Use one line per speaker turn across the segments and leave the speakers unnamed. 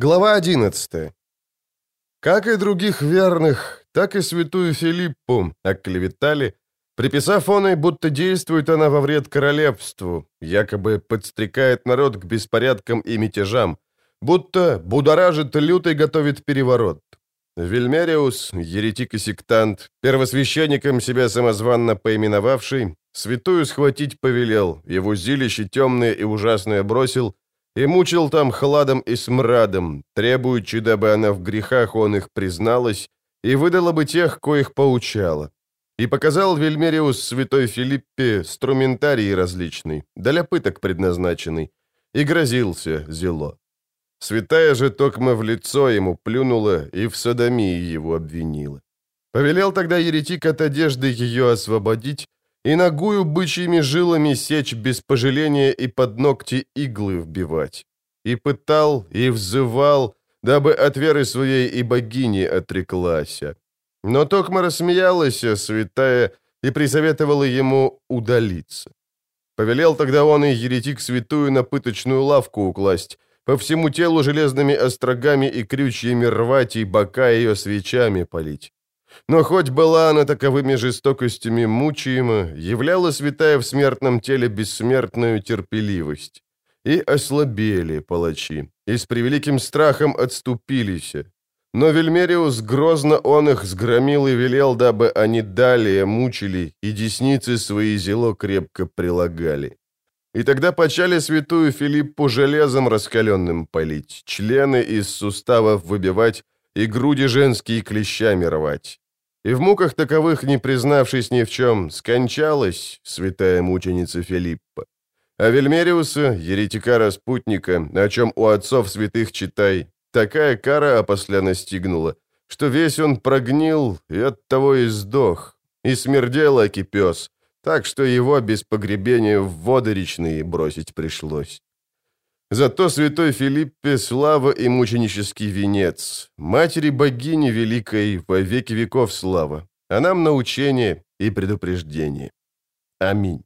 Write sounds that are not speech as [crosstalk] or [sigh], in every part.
Глава 11. Как и других верных, так и святую Филиппу оклеветали, приписав оной, будто действует она во вред королевству, якобы подстрекает народ к беспорядкам и мятежам, будто будоражит люто и готовит переворот. Вельмериус, еретик и сектант, первосвященником себя самозванно поименовавший, святую схватить повелел, его зилище темное и ужасное бросил — и мучил там хладом и смрадом, требуючи, дабы она в грехах он их призналась и выдала бы тех, коих поучала. И показал Вельмериус святой Филиппе струментарий различный, для пыток предназначенный, и грозился зело. Святая же токма в лицо ему плюнула и в садомии его обвинила. Повелел тогда еретик от одежды ее освободить, и ногую бычьими жилами сечь без пожаления и под ногти иглы вбивать. И пытал, и взывал, дабы от веры своей и богини отреклася. Но Токма рассмеялась, святая, и присоветовала ему удалиться. Повелел тогда он и еретик святую на пыточную лавку укласть, по всему телу железными острогами и крючьями рвать и бока ее свечами полить. Но хоть была она таковыми жестокостями мучаема, являла святая в смертном теле бессмертную терпеливость. И ослабели палачи, и с превеликим страхом отступились. Но Вельмериус грозно он их сгромил и велел, дабы они далее мучили, и десницы свои зело крепко прилагали. И тогда почали святую Филиппу железом раскаленным полить, члены из суставов выбивать и груди женские клещами рвать и в муках таковых, не признавшись ни в чем, скончалась святая мученица Филиппа. А Вельмериуса, еретика-распутника, о чем у отцов святых читай, такая кара опосля настигнула, что весь он прогнил и оттого и сдох, и смердел аки пес, так что его без погребения в воды речные бросить пришлось. Зато святой Филиппе слава и мученический венец, матери богини великой во веки веков слава, а нам научение и предупреждение. Аминь.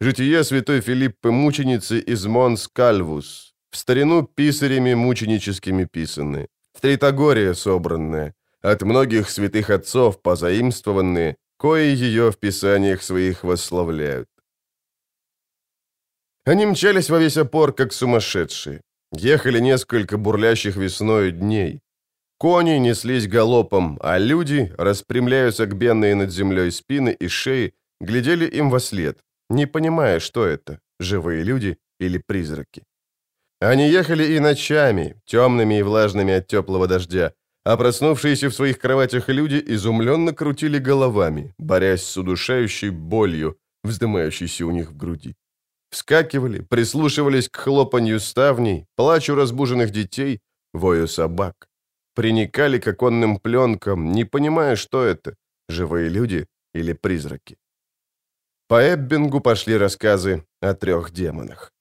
Житие святой Филиппы мученицы из Монс Кальвус, в старину писарями мученическими писаны, в Тритогория собранное, от многих святых отцов позаимствованные, кои ее в писаниях своих восславляют. Они мчались во весь опор, как сумасшедшие. Ехали несколько бурлящих весною дней. Кони неслись галопом, а люди, распрямляя согбенные над землей спины и шеи, глядели им во след, не понимая, что это, живые люди или призраки. Они ехали и ночами, темными и влажными от теплого дождя, а проснувшиеся в своих кроватях люди изумленно крутили головами, борясь с удушающей болью, вздымающейся у них в груди. Вскакивали, прислушивались к хлопанью ставней, плачу разбуженных детей, вою собак. Приникали к оконным пленкам, не понимая, что это, живые люди или призраки. По Эббингу пошли рассказы о трех демонах.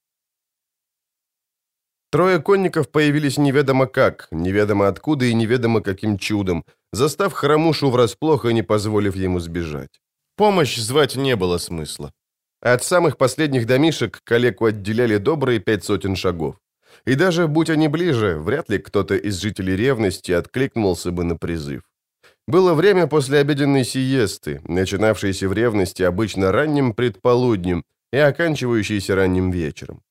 Трое конников появились неведомо как, неведомо откуда и неведомо каким чудом, застав хромушу врасплох и не позволив ему сбежать. Помощь звать не было смысла. От самых последних домишек калеку отделяли добрые пять сотен шагов. И даже будь они ближе, вряд ли кто-то из жителей ревности откликнулся бы на призыв. Было время после обеденной сиесты, начинавшейся в ревности обычно ранним предполуднем и оканчивающейся ранним вечером.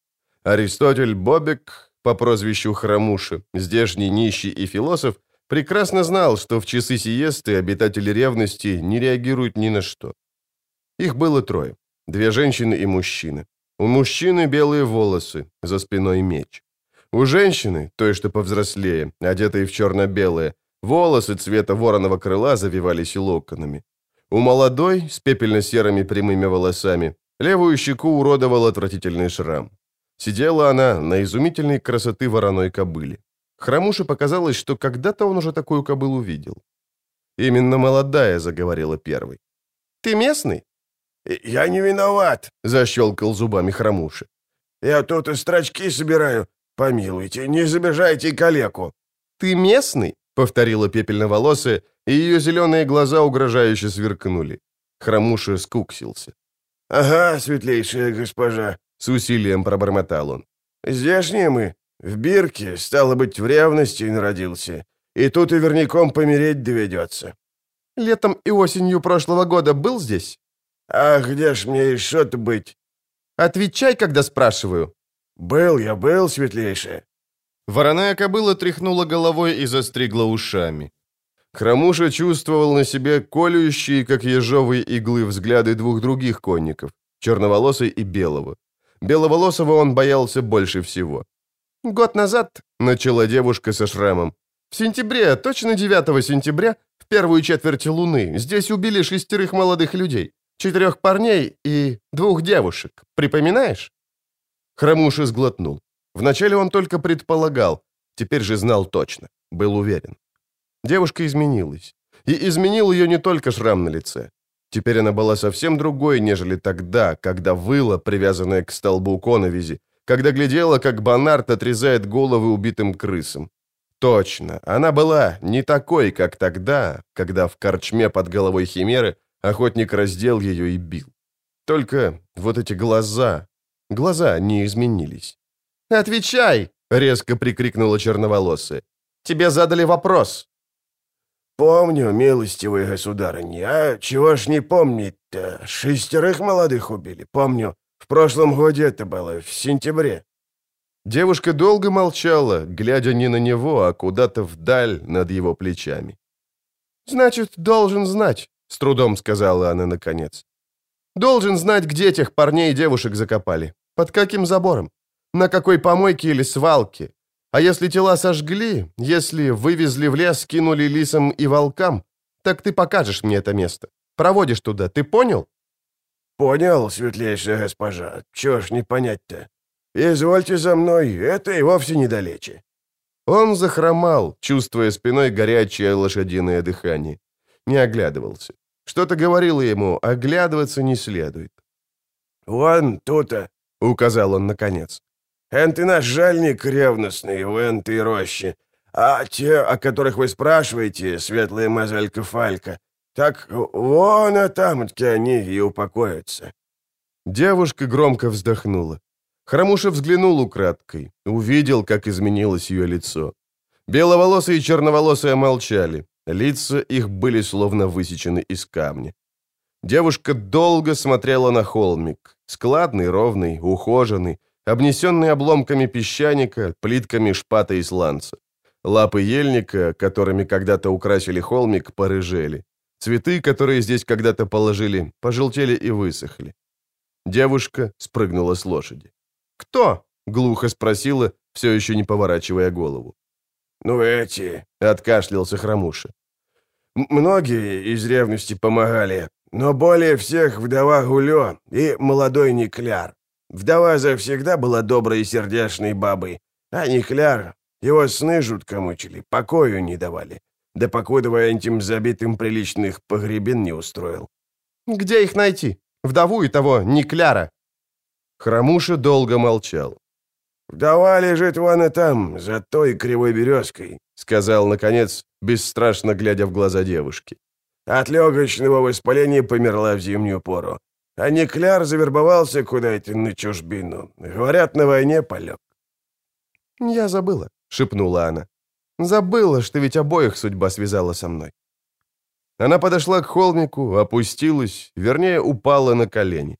Аристотель Бобек, по прозвищу Храмуши, здешний нищий и философ, прекрасно знал, что в часы сиесты обитатели ревности не реагируют ни на что. Их было трое. Две женщины и мужчина. У мужчины белые волосы, за спиной меч. У женщины, той, что повзрослее, одетой в черно-белое, волосы цвета вороного крыла завивались локонами. У молодой, с пепельно-серыми прямыми волосами, левую щеку уродовал отвратительный шрам. Сидела она на изумительной красоты вороной кобыле. Храмуше показалось, что когда-то он уже такую кобылу видел. Именно молодая заговорила первой. «Ты местный?»
«Я не виноват», —
защелкал зубами хромуши.
«Я тут и строчки собираю. Помилуйте, не забежайте калеку».
«Ты местный?» — повторила пепельноволосая, и ее зеленые глаза угрожающе сверкнули. Хромуша скуксился.
«Ага, светлейшая госпожа», —
с усилием пробормотал он.
«Здешние мы. В бирке, стало быть, в ревности народился. И тут и верняком помереть доведется.
Летом и осенью прошлого года был здесь?
А где ж мне еще-то быть?
Отвечай, когда спрашиваю.
Был я, был, светлейшая.
Вороная кобыла тряхнула головой и застригла ушами. Хромуша чувствовал на себе колющие, как ежовые иглы, взгляды двух других конников, черноволосой и белого. Беловолосого он боялся больше всего. «Год назад», — начала девушка со шрамом, «в сентябре, точно 9 сентября, в первую четверть луны, здесь убили шестерых молодых людей, четырех парней и двух девушек. Припоминаешь?» Хромуша сглотнул. Вначале он только предполагал, теперь же знал точно, был уверен. Девушка изменилась. И изменил ее не только шрам на лице. Теперь она была совсем другой, нежели тогда, когда выла, привязанная к столбу коновизи, когда глядела, как Бонарт отрезает головы убитым крысам. Точно, она была не такой, как тогда, когда в корчме под головой химеры охотник раздел ее и бил. Только вот эти глаза, глаза не изменились. «Отвечай!» — резко прикрикнула черноволосая. «Тебе задали вопрос!»
«Помню, милостивый государыня, а чего ж не помнить-то? Шестерых молодых убили, помню. В прошлом году это было, в сентябре».
Девушка долго молчала, глядя не на него, а куда-то вдаль над его плечами. «Значит, должен знать», — с трудом сказала она наконец. «Должен знать, где тех парней и девушек закопали, под каким забором, на какой помойке или свалке, а если тела сожгли, если вывезли в лес, кинули лисам и волкам, так ты покажешь мне это место. Проводишь туда, ты понял?»
«Понял, светлейшая госпожа. Чего ж не понять-то? Извольте за мной, это и вовсе недалече».
Он захромал, чувствуя спиной горячее лошадиное дыхание. Не оглядывался. Что-то говорило ему, оглядываться не следует.
«Вон тут-то», — указал он наконец. Энты наш жальник ревностный в энтой роще. А те, о которых вы спрашиваете, светлая мозелька Фалька, так вон а там-таки они и упокоятся».
Девушка громко вздохнула. Хромуша взглянул украдкой, увидел, как изменилось ее лицо. Беловолосые и черноволосые молчали, лица их были словно высечены из камня. Девушка долго смотрела на холмик, складный, ровный, ухоженный, обнесенный обломками песчаника, плитками шпата и сланца. Лапы ельника, которыми когда-то украсили холмик, порыжели. Цветы, которые здесь когда-то положили, пожелтели и высохли. Девушка спрыгнула с лошади. «Кто?» — глухо спросила, все еще не поворачивая голову.
«Ну эти», —
откашлялся Хромуша.
«Многие из ревности помогали, но более всех вдова Гулё и молодой Никляр. Вдова завсегда была доброй и сердечной бабой, а Нихляр, его сны жутко мучили, покою не давали. Да покуда этим забитым приличных погребен не устроил.
«Где их найти? Вдову и того, Никляра?» Хромуша долго молчал.
«Вдова лежит вон и там, за той кривой березкой», — сказал, наконец, бесстрашно глядя в глаза девушки. «От легочного воспаления померла в зимнюю пору. А Никляр завербовался куда-то на чужбину. Говорят, на войне полег.
«Я забыла», — шепнула она. «Забыла, что ведь обоих судьба связала со мной». Она подошла к холмику, опустилась, вернее, упала на колени.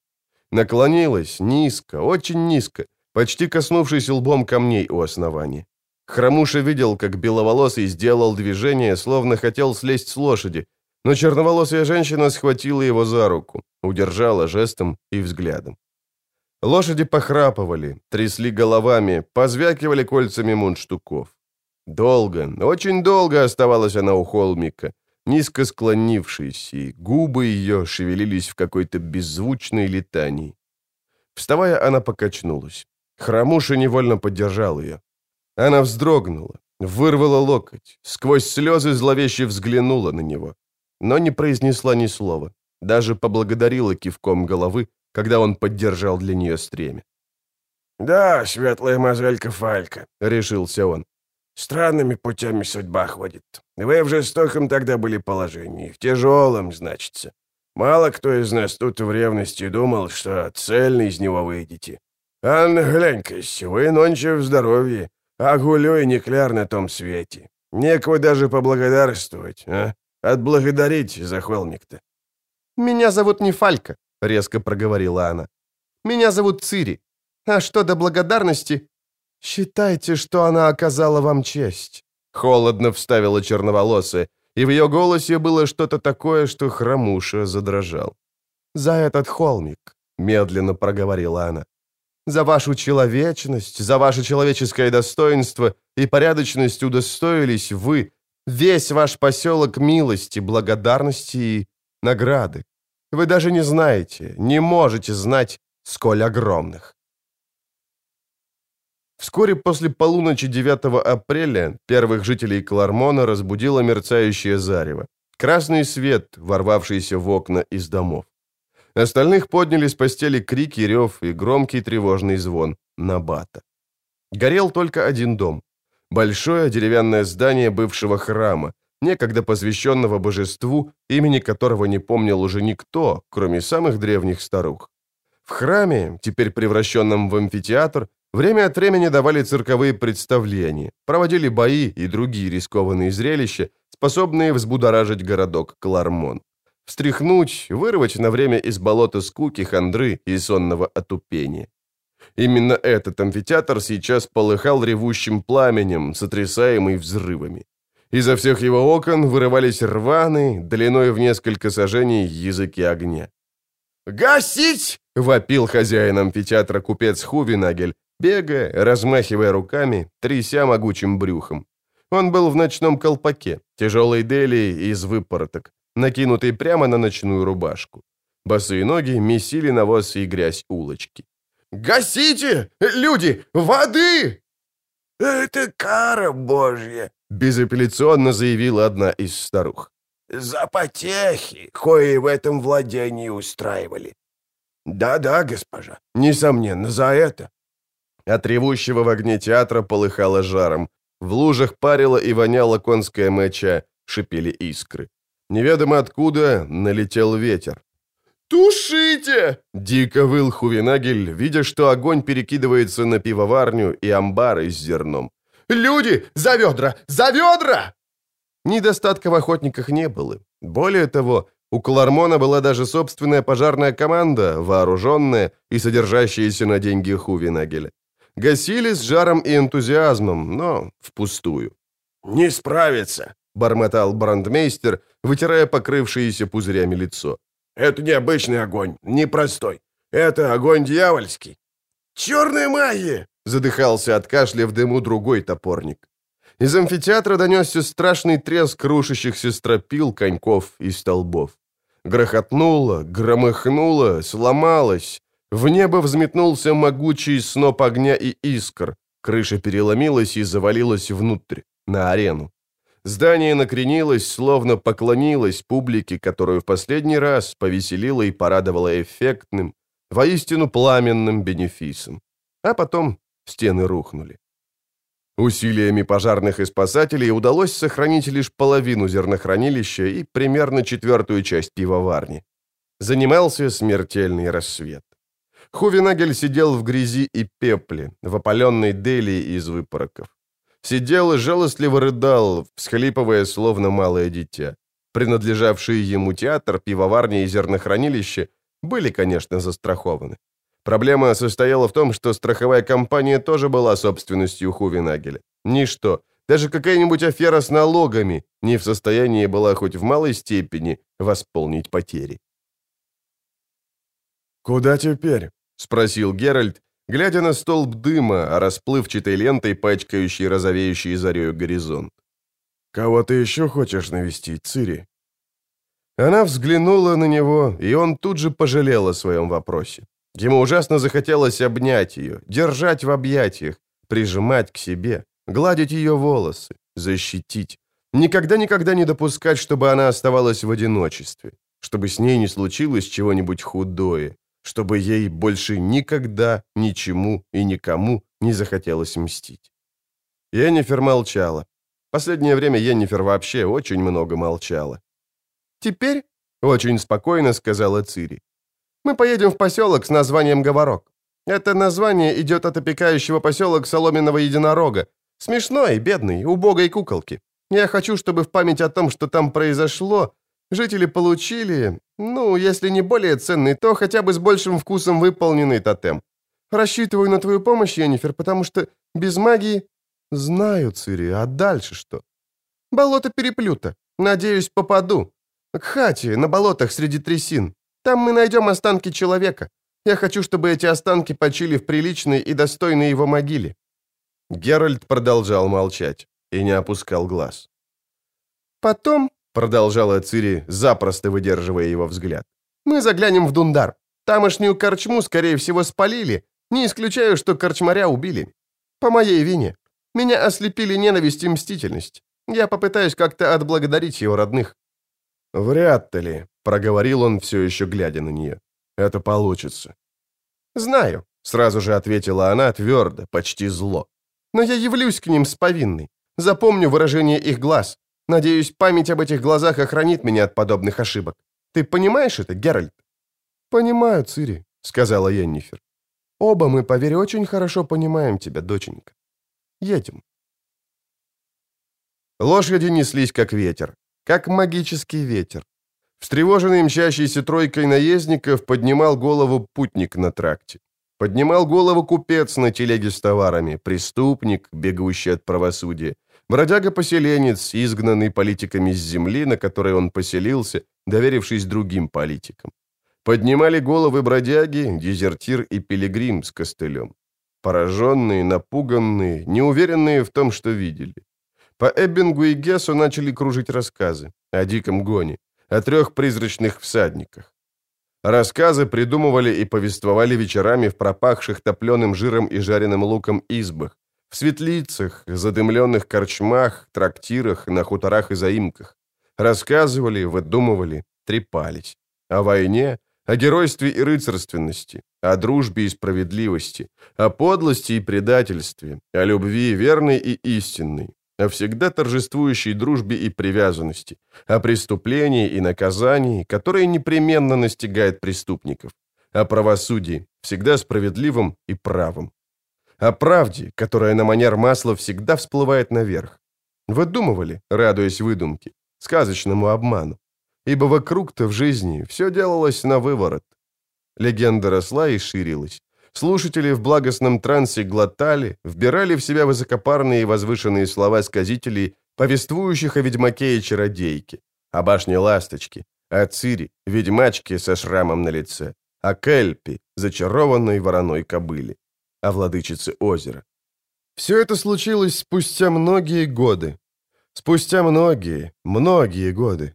Наклонилась низко, очень низко, почти коснувшись лбом камней у основания. Хромуша видел, как беловолосый сделал движение, словно хотел слезть с лошади, но черноволосая женщина схватила его за руку, удержала жестом и взглядом. Лошади похрапывали, трясли головами, позвякивали кольцами мундштуков. Долго, очень долго оставалась она у холмика, низко склонившись, и губы ее шевелились в какой-то беззвучной летании. Вставая, она покачнулась. Хромуша невольно поддержал ее. Она вздрогнула, вырвала локоть, сквозь слезы зловеще взглянула на него но не произнесла ни слова, даже поблагодарила кивком головы, когда он поддержал для нее стремя.
«Да, светлая мозелька Фалька», — решился он. «Странными путями судьба ходит. Вы в жестоком тогда были положении, в тяжелом, значится. Мало кто из нас тут в ревности думал, что цельно из него выйдете. Анна, глянь-ка, вы нонче в здоровье, а Гулю и Никляр на том свете. Некого даже поблагодарствовать, а? Отблагодарить за холмик-то.
«Меня зовут не Фалька», — резко проговорила она. «Меня зовут Цири. А что до благодарности? Считайте, что она оказала вам честь». Холодно вставила черноволосая, и в ее голосе было что-то такое, что хромуша задрожал. «За этот холмик», — медленно проговорила она. «За вашу человечность, за ваше человеческое достоинство и порядочность удостоились вы, весь ваш поселок милости, благодарности и награды. Вы даже не знаете, не можете знать, сколь огромных». Вскоре после полуночи 9 апреля первых жителей Клармона разбудило мерцающее зарево. Красный свет, ворвавшийся в окна из домов. Остальных подняли с постели крики, рев и громкий тревожный звон Набата. Горел только один дом. Большое деревянное здание бывшего храма, некогда посвященного божеству, имени которого не помнил уже никто, кроме самых древних старух. В храме, теперь превращенном в амфитеатр, Время от времени давали цирковые представления, проводили бои и другие рискованные зрелища, способные взбудоражить городок Клармон. Встряхнуть, вырвать на время из болота скуки, хандры и сонного отупения. Именно этот амфитеатр сейчас полыхал ревущим пламенем, сотрясаемый взрывами. Изо всех его окон вырывались рваные, длиной в несколько сажений, языки огня. «Гасить!» — вопил хозяин амфитеатра купец Хувинагель, бегая, размахивая руками, тряся могучим брюхом. Он был в ночном колпаке, тяжелой дели из выпороток, накинутый прямо на ночную рубашку. Босые ноги месили навоз и грязь улочки. «Гасите! Люди! Воды!»
«Это кара божья!»
— безапелляционно заявила одна из старух.
«За потехи, кои в этом владении устраивали». «Да-да, госпожа, несомненно, за это.
От ревущего в огне театра полыхало жаром. В лужах парило и воняло конская моча, шипели искры. Неведомо откуда налетел ветер. «Тушите!» — дико выл Хувинагель, видя, что огонь перекидывается на пивоварню и амбары с зерном. «Люди! За ведра! За ведра!» Недостатка в охотниках не было. Более того, у Клармона была даже собственная пожарная команда, вооруженная и содержащаяся на деньги Хувинагеля. Гасили с жаром и энтузиазмом, но впустую.
«Не справится», —
бормотал брандмейстер, вытирая покрывшееся пузырями лицо.
«Это необычный огонь, непростой. Это огонь дьявольский». «Черная магия!» — задыхался от кашля в дыму другой топорник. Из амфитеатра донесся страшный треск рушащихся стропил, коньков и столбов. Грохотнуло, громыхнуло, сломалось, в небо взметнулся могучий сноп огня и искр. Крыша переломилась и завалилась внутрь, на арену. Здание накренилось, словно поклонилось публике, которую в последний раз повеселило и порадовало эффектным, воистину пламенным бенефисом. А потом стены рухнули. Усилиями пожарных и спасателей удалось сохранить лишь половину зернохранилища и примерно четвертую часть пивоварни. Занимался смертельный рассвет. Хувинагель сидел в грязи и пепле, в опаленной дели из выпороков. Сидел и жалостливо рыдал, всхлипывая, словно малое дитя. Принадлежавшие ему театр, пивоварня и зернохранилище были, конечно, застрахованы. Проблема состояла в том, что страховая компания тоже была собственностью Хувинагеля. Ничто, даже какая-нибудь афера с налогами не в состоянии была хоть в малой степени восполнить потери. «Куда теперь?»
— спросил Геральт, глядя на столб дыма, расплывчатой лентой, пачкающей розовеющий зарею горизонт.
«Кого ты еще хочешь навестить, Цири?»
Она взглянула на него, и он тут же пожалел о своем вопросе. Ему ужасно захотелось обнять ее, держать в объятиях, прижимать к себе, гладить ее волосы, защитить. Никогда-никогда не допускать, чтобы она оставалась в одиночестве, чтобы с ней не случилось чего-нибудь худое, чтобы ей больше никогда, ничему и никому не захотелось мстить. Йеннифер молчала. Последнее время Йеннифер вообще очень много молчала. «Теперь», — очень спокойно сказала Цири, «мы поедем в поселок с названием Говорок. Это название идет от опекающего поселок Соломенного Единорога, Смешной, бедный, убогой куколки. Я хочу, чтобы в память о том, что там произошло, жители получили, ну, если не более ценный, то хотя бы с большим вкусом выполненный тотем. Рассчитываю на твою помощь, Йеннифер, потому что без магии... Знаю, Цири, а дальше что? Болото переплюта. Надеюсь, попаду. К хате, на болотах среди трясин. Там мы найдем останки человека. Я хочу, чтобы эти останки почили в приличной и достойной его могиле». Геральт продолжал молчать и не опускал глаз. «Потом», — продолжала Цири, запросто выдерживая его взгляд, «мы заглянем в Дундар. Тамошнюю корчму, скорее всего, спалили. Не исключаю, что корчмаря убили. По моей вине. Меня ослепили ненависть и мстительность. Я попытаюсь как-то отблагодарить его родных».
«Вряд ли», — проговорил он, все еще глядя на нее. «Это получится».
«Знаю», — сразу же ответила она твердо, почти зло. «Но я явлюсь к ним с повинной. Запомню выражение их глаз. Надеюсь, память об этих глазах охранит меня от подобных ошибок. Ты понимаешь это, Геральт?» «Понимаю, Цири», — сказала Йеннифер. «Оба мы, поверь, очень хорошо понимаем тебя, доченька. Едем». Лошади неслись как ветер, как магический ветер. Встревоженный мчащейся тройкой наездников поднимал голову путник на тракте. Поднимал голову купец на телеге с товарами, преступник, бегущий от правосудия, бродяга-поселенец, изгнанный политиками с земли, на которой он поселился, доверившись другим политикам. Поднимали головы бродяги, дезертир и пилигрим с костылем. Пораженные, напуганные, неуверенные в том, что видели. По Эббингу и Гессу начали кружить рассказы о диком гоне, о трех призрачных всадниках. Рассказы придумывали и повествовали вечерами в пропахших топленым жиром и жареным луком избах, в светлицах, задымленных корчмах, трактирах, на хуторах и заимках. Рассказывали, выдумывали, трепались. О войне, о геройстве и рыцарственности, о дружбе и справедливости, о подлости и предательстве, о любви верной и истинной, о всегда торжествующей дружбе и привязанности, о преступлении и наказании, которое непременно настигает преступников, о правосудии, всегда справедливом и правом, о правде, которая на манер масла всегда всплывает наверх. Выдумывали, радуясь выдумке, сказочному обману, ибо вокруг-то в жизни все делалось на выворот. Легенда росла и ширилась. Слушатели в благостном трансе глотали, вбирали в себя высокопарные и возвышенные слова сказителей, повествующих о ведьмаке и чародейке, о башне ласточки, о Цири, ведьмачке со шрамом на лице, о Кельпи, зачарованной вороной кобыле, о владычице озера. Все это случилось спустя многие годы. Спустя многие, многие годы.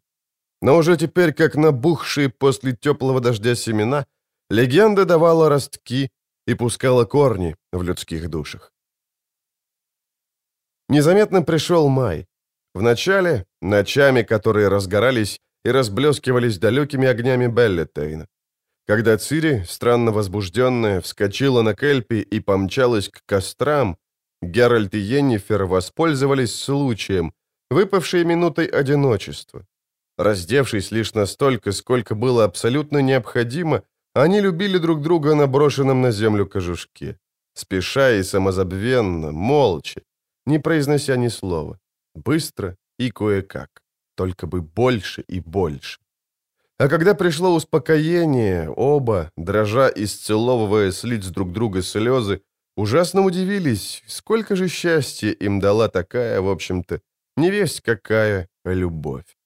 Но уже теперь, как набухшие после теплого дождя семена, легенда давала ростки, и пускала корни в людских душах. Незаметно пришел май. Вначале ночами, которые разгорались и разблескивались далекими огнями Беллетейна. Когда Цири, странно возбужденная, вскочила на Кельпи и помчалась к кострам, Геральт и Йеннифер воспользовались случаем, выпавшей минутой одиночества. Раздевшись лишь настолько, сколько было абсолютно необходимо, они любили друг друга на брошенном на землю кожушке, спеша и самозабвенно, молча, не произнося ни слова, быстро и кое-как, только бы больше и больше. А когда пришло успокоение, оба, дрожа и сцеловывая с лиц друг друга слезы, ужасно удивились, сколько же счастья им дала такая, в общем-то, невесть какая любовь.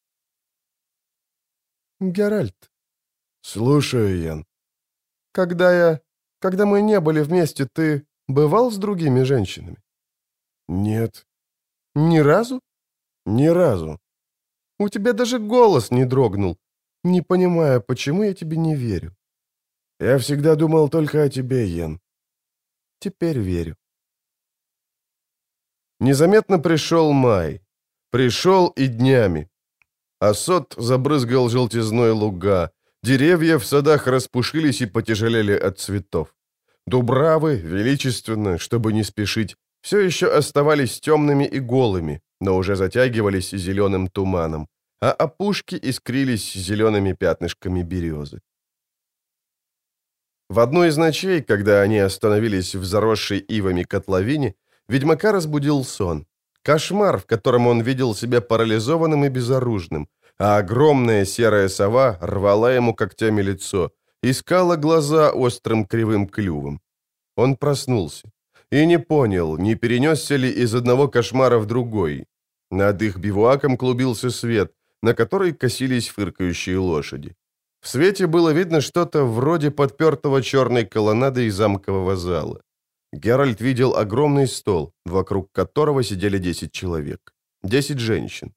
«Геральт». «Слушаю, Ян». Когда я... Когда мы не были вместе, ты бывал с другими женщинами? Нет. Ни разу? Ни разу. У тебя даже голос не дрогнул. Не понимаю, почему я тебе не верю. Я всегда думал только о тебе, Йен. Теперь верю. Незаметно пришел май. Пришел и днями. Асот забрызгал желтизной луга, Деревья в садах распушились и потяжелели от цветов. Дубравы, величественно, чтобы не спешить, все еще оставались темными и голыми, но уже затягивались зеленым туманом, а опушки искрились зелеными пятнышками березы. В одну из ночей, когда они остановились в заросшей ивами котловине, Ведьмака разбудил сон. Кошмар, в котором он видел себя парализованным и безоружным, а огромная серая сова рвала ему когтями лицо, искала глаза острым кривым клювом. Он проснулся и не понял, не перенесся ли из одного кошмара в другой. Над их бивуаком клубился свет, на который косились фыркающие лошади. В свете было видно что-то вроде подпертого черной колоннады и замкового зала. Геральт видел огромный стол, вокруг которого сидели 10 человек. 10 женщин.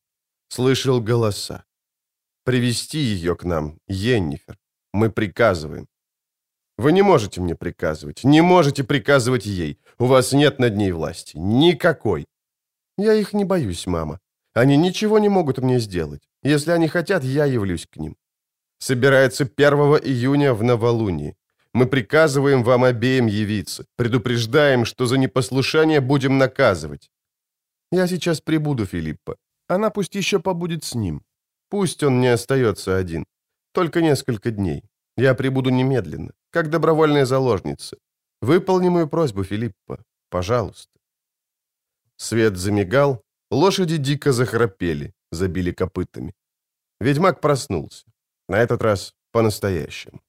Слышал голоса. «Привести ее к нам, Йеннифер. Мы приказываем». «Вы не можете мне приказывать. Не можете приказывать ей. У вас нет над ней власти. Никакой». «Я их не боюсь, мама. Они ничего не могут мне сделать. Если они хотят, я явлюсь к ним. Собирается 1 июня в новолуние. Мы приказываем вам обеим явиться, предупреждаем, что за непослушание будем наказывать. Я сейчас прибуду, Филиппа. Она пусть еще побудет с ним. Пусть он не остается один. Только несколько дней. Я прибуду немедленно, как добровольная заложница. Выполни мою просьбу, Филиппа. Пожалуйста. Свет замигал, лошади дико захрапели, забили копытами. Ведьмак проснулся. На этот раз по-настоящему.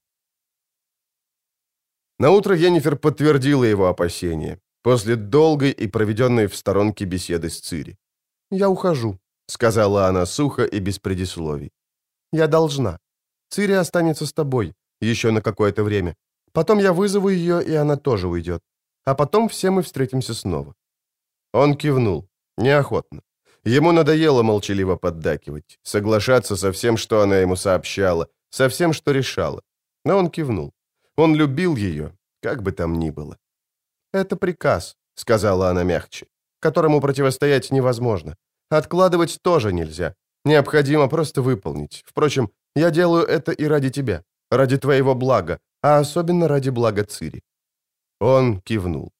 Наутро Йеннифер подтвердила его опасения, после долгой и проведенной в сторонке беседы с Цири. «Я ухожу», — сказала она сухо и без предисловий. «Я должна. Цири останется с тобой еще на какое-то время. Потом я вызову ее, и она тоже уйдет. А потом все мы встретимся снова». Он кивнул, неохотно. Ему надоело молчаливо поддакивать, соглашаться со всем, что она ему сообщала, со всем, что решала. Но он кивнул. Он любил ее, как бы там ни было. «Это приказ», — сказала она мягче, «которому противостоять невозможно. Откладывать тоже нельзя. Необходимо просто выполнить. Впрочем, я делаю это и ради тебя, ради твоего блага, а особенно ради блага Цири». Он кивнул.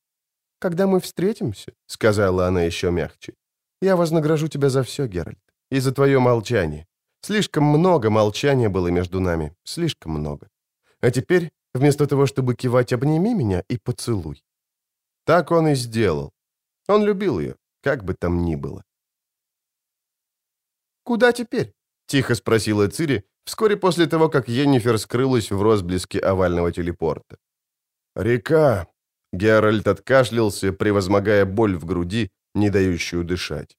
«Когда мы встретимся», — сказала она еще мягче, «я вознагражу тебя за все, Геральт, и за твое молчание. Слишком много молчания было между нами, слишком много. А теперь Вместо того, чтобы кивать «обними меня» и «поцелуй». Так он и сделал. Он любил ее, как бы там ни было. «Куда теперь?» — тихо спросила Цири вскоре после того, как Йеннифер скрылась в розблеске овального телепорта.
«Река!»
— Геральт откашлялся, превозмогая боль в груди, не дающую дышать.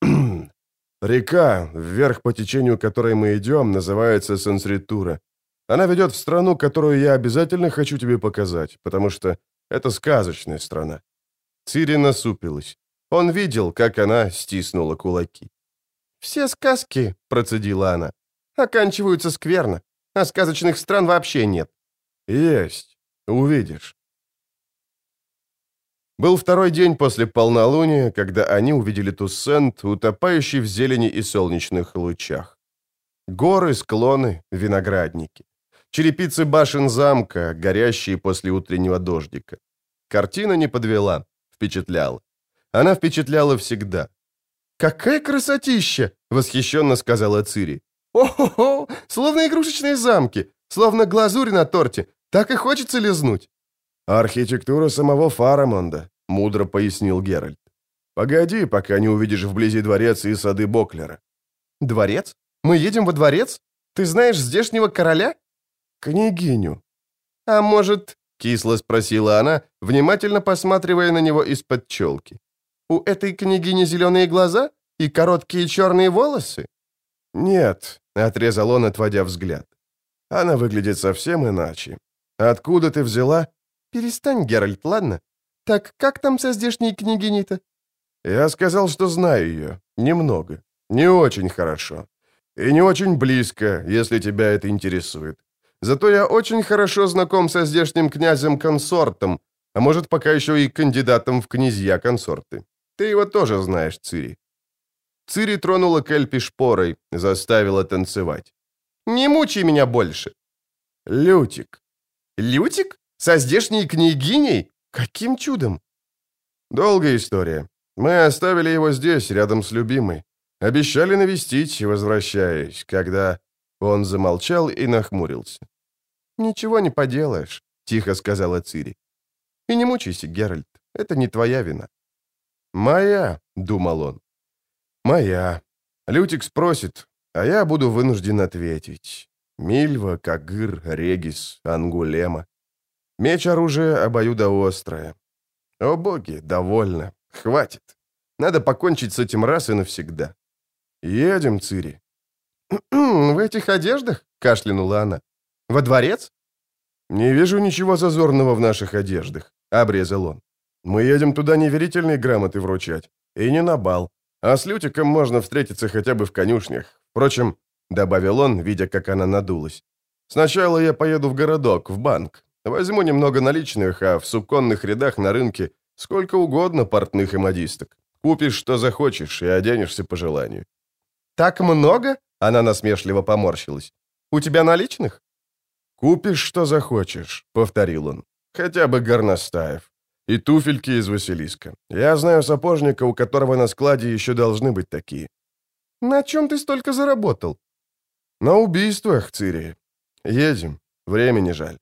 [clears throat]
«Река, вверх по течению которой мы идем, называется Сансритура. Она ведет в страну, которую я обязательно хочу тебе показать, потому что это сказочная страна».
Цири насупилась. Он видел, как она стиснула кулаки. «Все сказки», — процедила она, — «оканчиваются скверно, а сказочных стран вообще нет».
«Есть. Увидишь».
Был второй день после полнолуния, когда они увидели Туссент, утопающий в зелени и солнечных лучах. Горы, склоны, виноградники черепицы башен замка, горящие после утреннего дождика. Картина не подвела, впечатляла. Она впечатляла всегда. «Какая красотища!» — восхищенно сказала Цири. «О-хо-хо! Словно игрушечные замки, словно глазурь на торте. Так и хочется лизнуть».
«Архитектура самого Фарамонда», — мудро пояснил Геральт. «Погоди, пока не увидишь вблизи дворец и сады Боклера».
«Дворец? Мы едем во дворец? Ты знаешь здешнего короля?»
княгиню».
«А может...» — кисло спросила она, внимательно посматривая на него из-под челки. «У этой княгини зеленые глаза и короткие черные волосы?»
«Нет», — отрезал он, отводя взгляд. «Она выглядит совсем иначе. Откуда ты взяла?»
«Перестань, Геральт, ладно? Так как там со здешней княгиней-то?»
«Я сказал, что знаю ее. Немного. Не очень хорошо. И не очень близко, если тебя это интересует. Зато я очень хорошо знаком со здешним князем-консортом, а может, пока еще и кандидатом в князья-консорты. Ты его тоже знаешь, Цири». Цири тронула Кельпи шпорой, заставила танцевать. «Не мучай меня больше!» «Лютик». «Лютик? Со здешней княгиней? Каким чудом?» «Долгая история. Мы оставили его здесь, рядом с любимой. Обещали навестить, возвращаясь, когда...» Он замолчал и нахмурился. «Ничего не поделаешь», — тихо сказала Цири. «И не мучайся, Геральт, это не твоя вина.
«Моя», — думал он. «Моя». Лютик спросит, а я буду вынужден ответить. Мильва, Кагыр, Регис, Ангулема. Меч оружие обоюдоострое. О боги, довольно. Хватит. Надо покончить с этим раз и навсегда. Едем, Цири. [clears throat] «В этих одеждах?» — кашлянула она. «Во дворец?» «Не вижу ничего зазорного в наших одеждах», — обрезал он. «Мы едем туда неверительные грамоты вручать. И не на бал. А с Лютиком можно встретиться хотя бы в конюшнях. Впрочем, — добавил он, видя, как она надулась, «сначала я поеду в городок, в банк. Возьму немного наличных, а в суконных рядах на рынке сколько угодно портных и модисток. Купишь, что захочешь, и оденешься по желанию». «Так много?» — она насмешливо поморщилась. «У тебя наличных?» «Купишь, что захочешь», — повторил он. «Хотя бы горностаев. И туфельки из Василиска. Я знаю сапожника, у которого на складе еще должны быть такие». «На чем ты столько заработал?» «На убийствах, Цири. Едем. Времени жаль».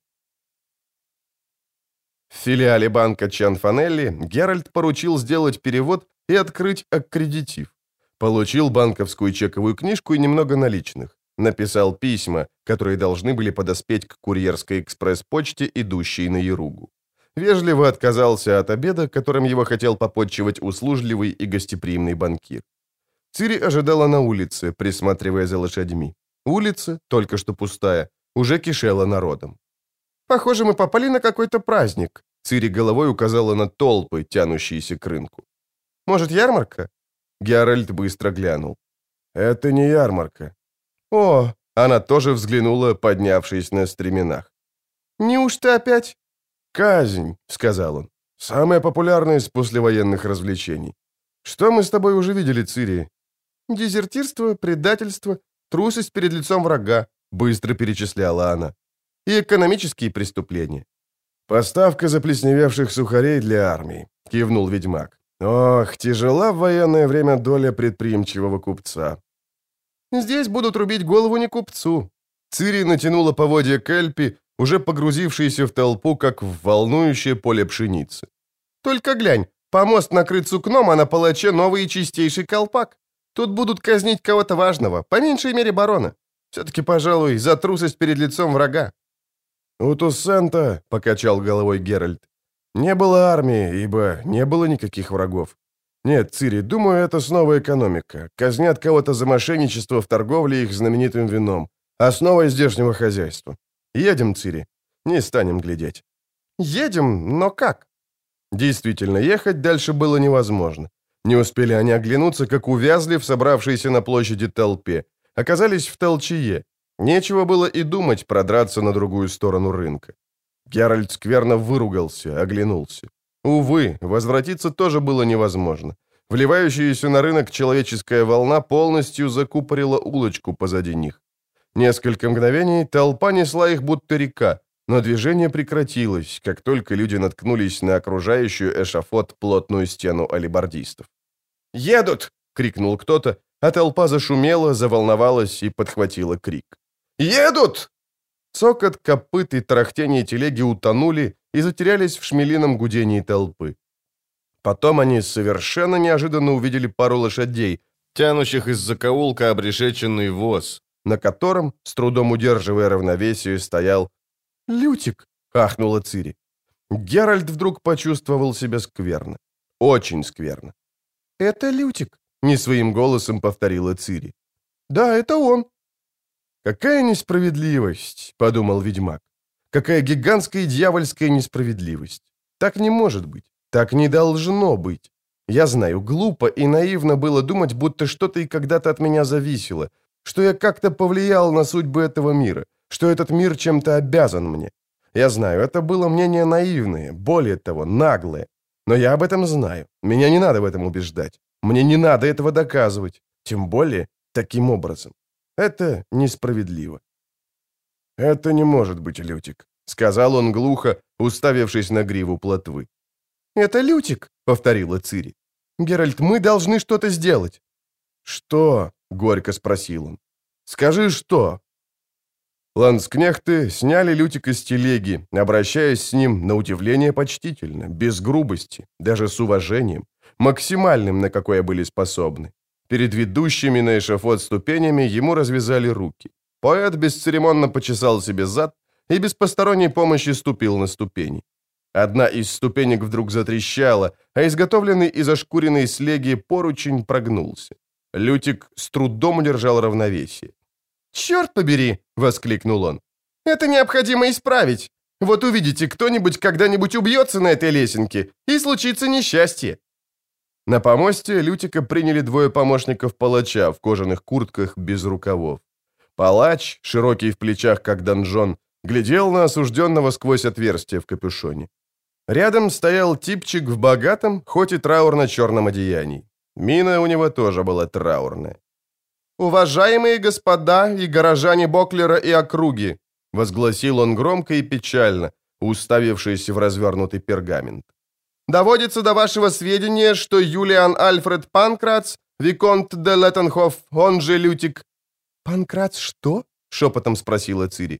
В филиале банка Чанфанелли Геральт поручил сделать перевод и открыть аккредитив. Получил банковскую чековую книжку и немного наличных. Написал письма, которые должны были подоспеть к курьерской экспресс-почте, идущей на Яругу. Вежливо отказался от обеда, которым его хотел попотчевать услужливый и гостеприимный банкир. Цири ожидала на улице, присматривая за лошадьми. Улица, только что пустая, уже кишела народом. «Похоже, мы попали на какой-то праздник», Цири головой указала на толпы, тянущиеся к рынку. «Может, ярмарка?» Геральт быстро глянул. «Это не ярмарка». «О!» Она тоже взглянула, поднявшись на стременах. «Неужто опять?» «Казнь», — сказал он. «Самое популярное из послевоенных развлечений. Что мы с тобой уже видели, Цири?» «Дезертирство, предательство, трусость перед лицом врага», — быстро перечисляла она. «И экономические преступления». «Поставка заплесневевших сухарей для армии», — кивнул ведьмак. «Ох, тяжела в военное время доля предприимчивого купца». «Здесь будут рубить голову не купцу». Цири натянула поводья Кельпи, уже погрузившиеся в толпу, как в волнующее поле пшеницы. «Только глянь, помост накрыт сукном, а на палаче новый и чистейший колпак. Тут будут казнить кого-то важного, по меньшей мере барона. Все-таки, пожалуй, за трусость перед лицом врага». «У Туссента», — покачал головой Геральт, — «не было армии, ибо не было никаких врагов. Нет, Цири, думаю, это снова экономика. Казнят кого-то за мошенничество в торговле их знаменитым вином. Основа здешнего хозяйства. Едем, Цири. Не станем глядеть. Едем, но как? Действительно, ехать дальше было невозможно. Не успели они оглянуться, как увязли в собравшейся на площади толпе. Оказались в толчее. Нечего было и думать продраться на другую сторону рынка. Геральт скверно выругался, оглянулся. Увы, возвратиться тоже было невозможно. Вливающаяся на рынок человеческая волна полностью закупорила улочку позади них. Несколько мгновений толпа несла их будто река, но движение прекратилось, как только люди наткнулись на окружающую эшафот плотную стену алибардистов. «Едут!» — крикнул кто-то, а толпа зашумела, заволновалась и подхватила крик. «Едут!» Цокот, копыт и тарахтение телеги утонули и затерялись в шмелином гудении толпы. Потом они совершенно неожиданно увидели пару лошадей, тянущих из закоулка обрешеченный воз, на котором, с трудом удерживая равновесие, стоял «Лютик!» — ахнула Цири. Геральт вдруг почувствовал себя скверно. Очень скверно. «Это Лютик», — не своим голосом повторила Цири. «Да, это он». «Какая несправедливость», — подумал ведьмак. «Какая гигантская дьявольская несправедливость. Так не может быть. Так не должно быть. Я знаю, глупо и наивно было думать, будто что-то и когда-то от меня зависело, что я как-то повлиял на судьбы этого мира, что этот мир чем-то обязан мне. Я знаю, это было мнение наивное, более того, наглое. Но я об этом знаю. Меня не надо в этом убеждать. Мне не надо этого доказывать. Тем более таким образом. Это несправедливо. «Это не может быть Лютик», — сказал он глухо, уставившись на гриву плотвы. «Это Лютик», — повторила Цири. «Геральт, мы должны что-то сделать». «Что?» горько спросил он. «Скажи, что?» Ланскнехты сняли Лютика с телеги, обращаясь с ним на удивление почтительно, без грубости, даже с уважением. максимальным, на какое были способны. Перед ведущими на эшафот ступенями ему развязали руки. Поэт бесцеремонно почесал себе зад и без посторонней помощи ступил на ступени. Одна из ступенек вдруг затрещала, а изготовленный из ошкуренной слеги поручень прогнулся. Лютик с трудом удержал равновесие. «Черт побери!» — воскликнул он. «Это необходимо исправить. Вот увидите, кто-нибудь когда-нибудь убьется на этой лесенке, и случится несчастье». На помосте Лютика приняли двое помощников палача в кожаных куртках без рукавов. Палач, широкий в плечах, как донжон, глядел на осужденного сквозь отверстие в капюшоне. Рядом стоял типчик в богатом, хоть и траурно-черном одеянии. Мина у него тоже была траурная. «Уважаемые господа и горожане Боклера и округи!» — возгласил он громко и печально, уставившись в развернутый пергамент. «Доводится до вашего сведения, что Юлиан Альфред Панкрац, Виконт де Леттенхоф, он же Лютик...» «Панкрац что?» — шепотом спросила Цири.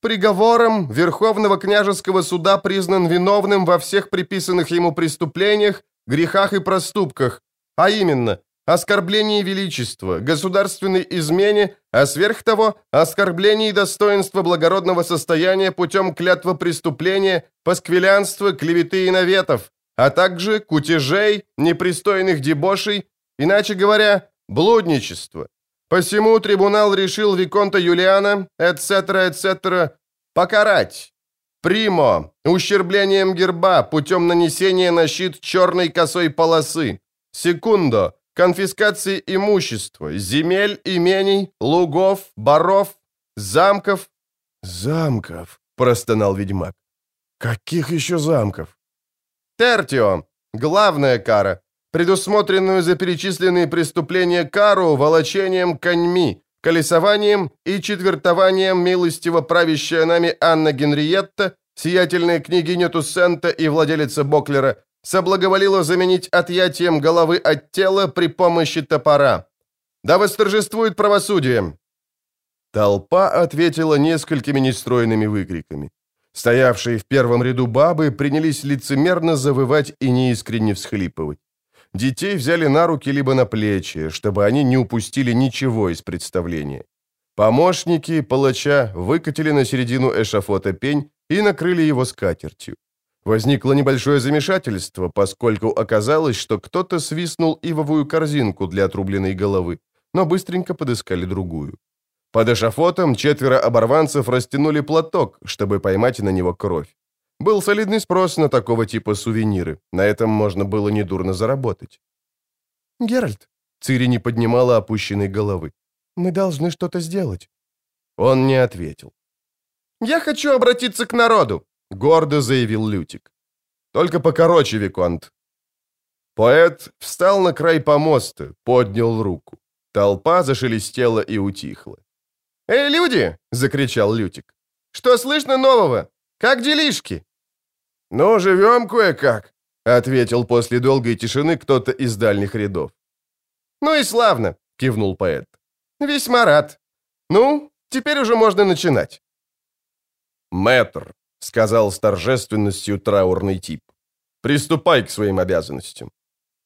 «Приговором Верховного княжеского суда признан виновным во всех приписанных ему преступлениях, грехах и проступках, а именно оскорблении величества, государственной измене, а сверх того оскорблении достоинства благородного состояния путем клятва преступления, пасквилянства, клеветы и наветов, а также кутежей, непристойных дебошей, иначе говоря, блудничества. Посему трибунал решил Виконта Юлиана, etc., etc., покарать. Примо, ущерблением герба путем нанесения на щит черной косой полосы. Секундо, конфискации имущества, земель, имений, лугов, баров, замков».
«Замков», — простонал ведьмак. «Каких еще замков?»
«Тертио, главная кара, предусмотренную за перечисленные преступления кару волочением коньми, колесованием и четвертованием милостиво правящая нами Анна Генриетта, сиятельная княгиня Туссента и владелица Боклера, соблаговолила заменить отъятием головы от тела при помощи топора. Да восторжествует правосудие!» Толпа ответила несколькими нестройными выкриками. Стоявшие в первом ряду бабы принялись лицемерно завывать и неискренне всхлипывать. Детей взяли на руки либо на плечи, чтобы они не упустили ничего из представления. Помощники палача выкатили на середину эшафота пень и накрыли его скатертью. Возникло небольшое замешательство, поскольку оказалось, что кто-то свистнул ивовую корзинку для отрубленной головы, но быстренько подыскали другую. Под эшафотом четверо оборванцев растянули платок, чтобы поймать на него кровь. Был солидный спрос на такого типа сувениры. На этом можно было недурно заработать. «Геральт», — Цири не поднимала опущенной головы, — «мы должны что-то сделать». Он не ответил. «Я хочу обратиться к народу», гордо заявил Лютик. Только покороче, Виконт. Поэт встал на край помоста, поднял руку. Толпа зашелестела и утихла. «Эй, люди!» — закричал Лютик. «Что слышно нового? Как делишки?»
«Ну, живем кое-как», — ответил после долгой тишины кто-то из дальних рядов.
«Ну и славно», — кивнул поэт. «Весьма рад. Ну, теперь уже можно начинать».
«Мэтр», — сказал с торжественностью траурный тип. «Приступай к своим обязанностям».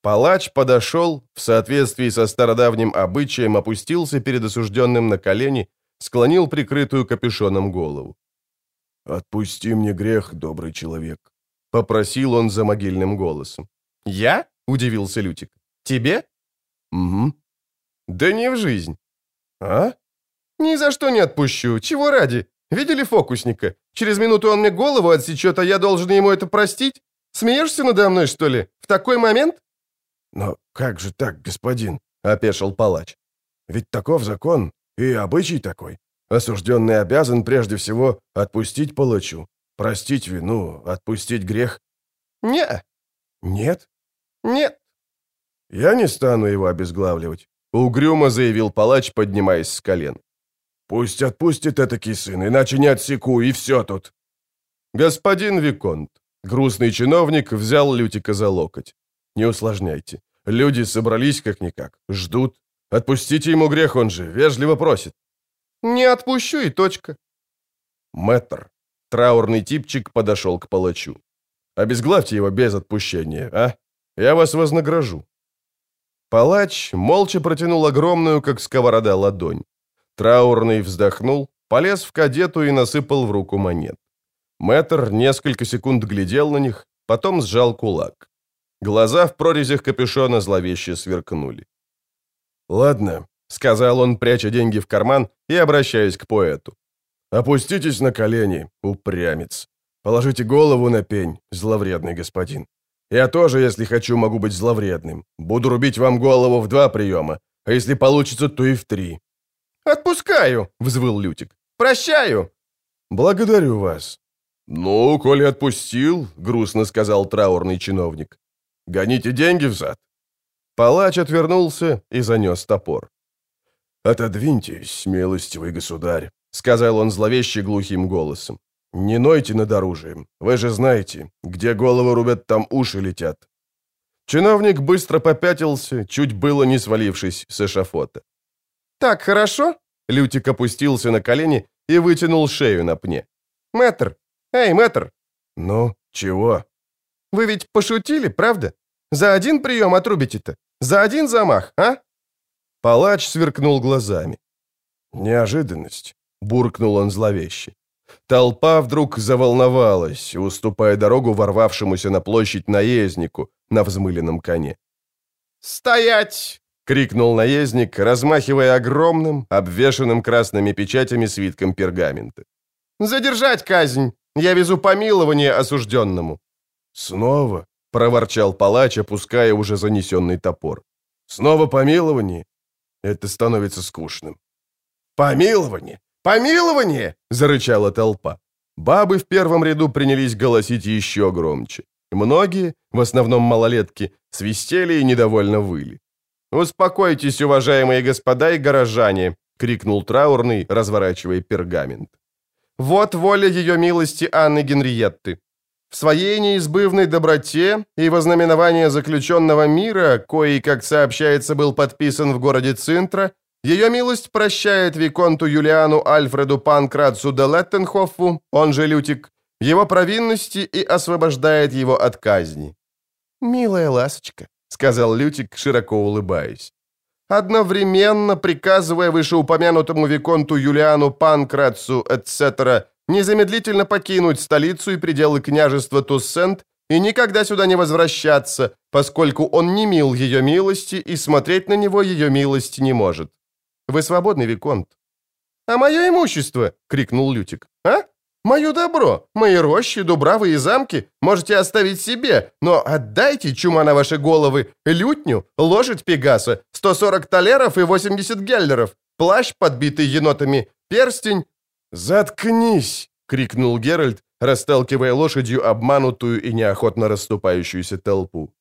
Палач подошел, в соответствии со стародавним обычаем опустился перед осужденным на колени, склонил прикрытую капюшоном голову. «Отпусти мне грех, добрый человек», — попросил он за могильным голосом.
«Я?» — удивился Лютик. «Тебе?»
«Угу».
«Да не в жизнь».
«А?»
«Ни за что не отпущу. Чего ради? Видели фокусника? Через минуту он мне голову отсечет, а я должен ему это простить? Смеешься надо мной, что ли? В такой момент?»
«Но как же так, господин?» — опешил палач. «Ведь таков закон и обычай такой. Осужденный обязан прежде всего отпустить палачу, простить вину, отпустить грех».
«Не».
«Нет?»
«Нет».
«Я не стану его обезглавливать», — угрюмо заявил палач, поднимаясь с колен. «Пусть отпустит этакий сын, иначе не отсеку, и все тут».
«Господин Виконт», — грустный чиновник взял Лютика за локоть. «Не усложняйте. Люди собрались как-никак, ждут. Отпустите ему грех, он же вежливо просит». «Не отпущу и точка». Мэтр, траурный типчик, подошел к палачу. «Обезглавьте его без отпущения, а?» Я вас вознагражу». Палач молча протянул огромную, как сковорода, ладонь. Траурный вздохнул, полез в кадету и насыпал в руку монет. Мэтр несколько секунд глядел на них, потом сжал кулак. Глаза в прорезях капюшона зловеще сверкнули. «Ладно», — сказал он, пряча деньги в карман и обращаясь к поэту. «Опуститесь на колени, упрямец. Положите голову на пень, зловредный господин. Я тоже, если хочу, могу быть зловредным. Буду рубить вам голову в два приема, а если получится, то и в три».
«Отпускаю!» — взвыл Лютик. «Прощаю!»
«Благодарю вас». «Ну, коли отпустил», — грустно сказал траурный чиновник. «Гоните деньги взад». Палач отвернулся и занес топор. «Отодвиньтесь, милостивый государь», — сказал он зловеще глухим голосом. «Не нойте над оружием. Вы же знаете, где головы рубят, там уши летят». Чиновник быстро попятился, чуть было не свалившись с эшафота.
«Так хорошо?» — Лютик опустился на колени и вытянул шею на пне. «Мэтр! Эй, мэтр!»
«Ну, чего?»
«Вы ведь пошутили, правда? За один прием отрубите-то? За один замах, а?»
Палач сверкнул глазами. «Неожиданность», — буркнул он зловеще. Толпа вдруг заволновалась, уступая дорогу ворвавшемуся на площадь наезднику на взмыленном коне.
«Стоять!» — крикнул наездник, размахивая огромным, обвешанным красными печатями свитком пергамента. «Задержать казнь! Я везу помилование осужденному!»
«Снова?» — проворчал палач, опуская уже занесенный топор. «Снова помилование? Это становится скучным».
«Помилование! Помилование!» — зарычала толпа.
Бабы в первом ряду принялись голосить еще громче. Многие, в основном малолетки, свистели и недовольно выли.
«Успокойтесь, уважаемые господа и горожане!» — крикнул траурный, разворачивая пергамент. «Вот воля ее милости Анны Генриетты. В своей неизбывной доброте и вознаменование заключенного мира, кои, как сообщается, был подписан в городе Цинтра, ее милость прощает Виконту Юлиану Альфреду Панкратсу де Леттенхоффу, он же Лютик, его провинности и освобождает его от казни.
«Милая ласочка», — сказал Лютик, широко улыбаясь.
«Одновременно приказывая вышеупомянутому Виконту Юлиану Панкратсу, etc., незамедлительно покинуть столицу и пределы княжества Туссент и никогда сюда не возвращаться, поскольку он не мил ее милости и смотреть на него ее милость не может. Вы свободный, Виконт». «А мое имущество!» — крикнул Лютик. «А? Мое добро, мои рощи, дубравы и замки можете оставить себе, но отдайте, чума на ваши головы, лютню, лошадь Пегаса, 140 талеров и 80 геллеров, плащ, подбитый енотами, перстень,
«Заткнись!» — крикнул Геральт, расталкивая лошадью обманутую и неохотно расступающуюся толпу.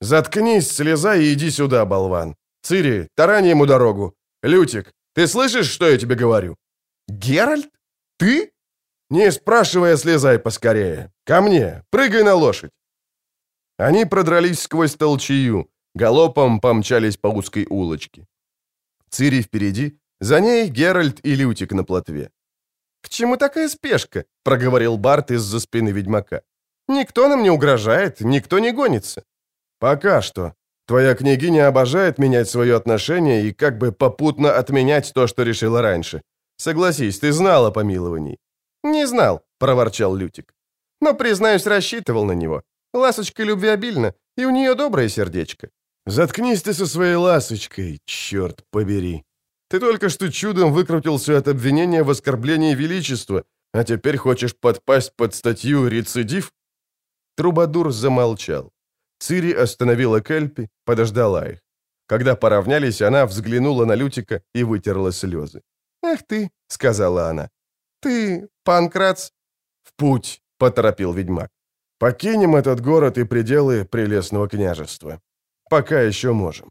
«Заткнись, слезай и иди сюда, болван! Цири, тарани ему дорогу! Лютик, ты слышишь, что я тебе говорю?»
«Геральт? Ты?»
«Не спрашивая, слезай поскорее! Ко мне! Прыгай на лошадь!» Они продрались сквозь толчью, галопом помчались по узкой улочке. Цири впереди, за ней Геральт и Лютик на плотве.
«К чему такая спешка?» — проговорил Барт из-за спины ведьмака. «Никто нам не угрожает, никто не гонится».
«Пока что. Твоя княгиня обожает менять свое отношение и как бы попутно отменять то, что решила раньше. Согласись, ты знал о помиловании».
«Не знал», — проворчал Лютик. «Но, признаюсь, рассчитывал на него. Ласочка любвеобильна, и у нее доброе сердечко».
«Заткнись ты со своей ласочкой, черт побери!» Ты только что чудом выкрутился от обвинения в оскорблении величества, а теперь хочешь подпасть под статью «рецидив»?» Трубадур замолчал. Цири остановила Кельпи, подождала их. Когда поравнялись, она взглянула на Лютика и вытерла слезы.
«Эх ты», — сказала она, — «ты, Панкрац?»
«В путь», — поторопил ведьмак. «Покинем этот город и пределы прелестного княжества. Пока еще можем».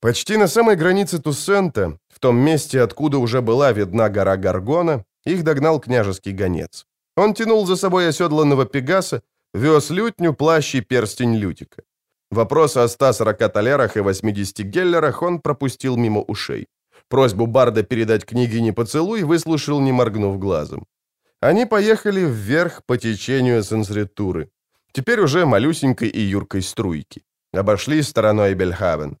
Почти на самой границе Туссента, в том месте, откуда уже была видна гора Гаргона, их догнал княжеский гонец. Он тянул за собой оседланного Пегаса, вез лютню, плащ и перстень лютика. Вопрос о 140 талерах и 80 геллерах он пропустил мимо ушей. Просьбу Барда передать княгине поцелуй выслушал, не моргнув глазом. Они поехали вверх по течению Сенсритуры. Теперь уже малюсенькой и юркой струйки. Обошли стороной Бельхавен.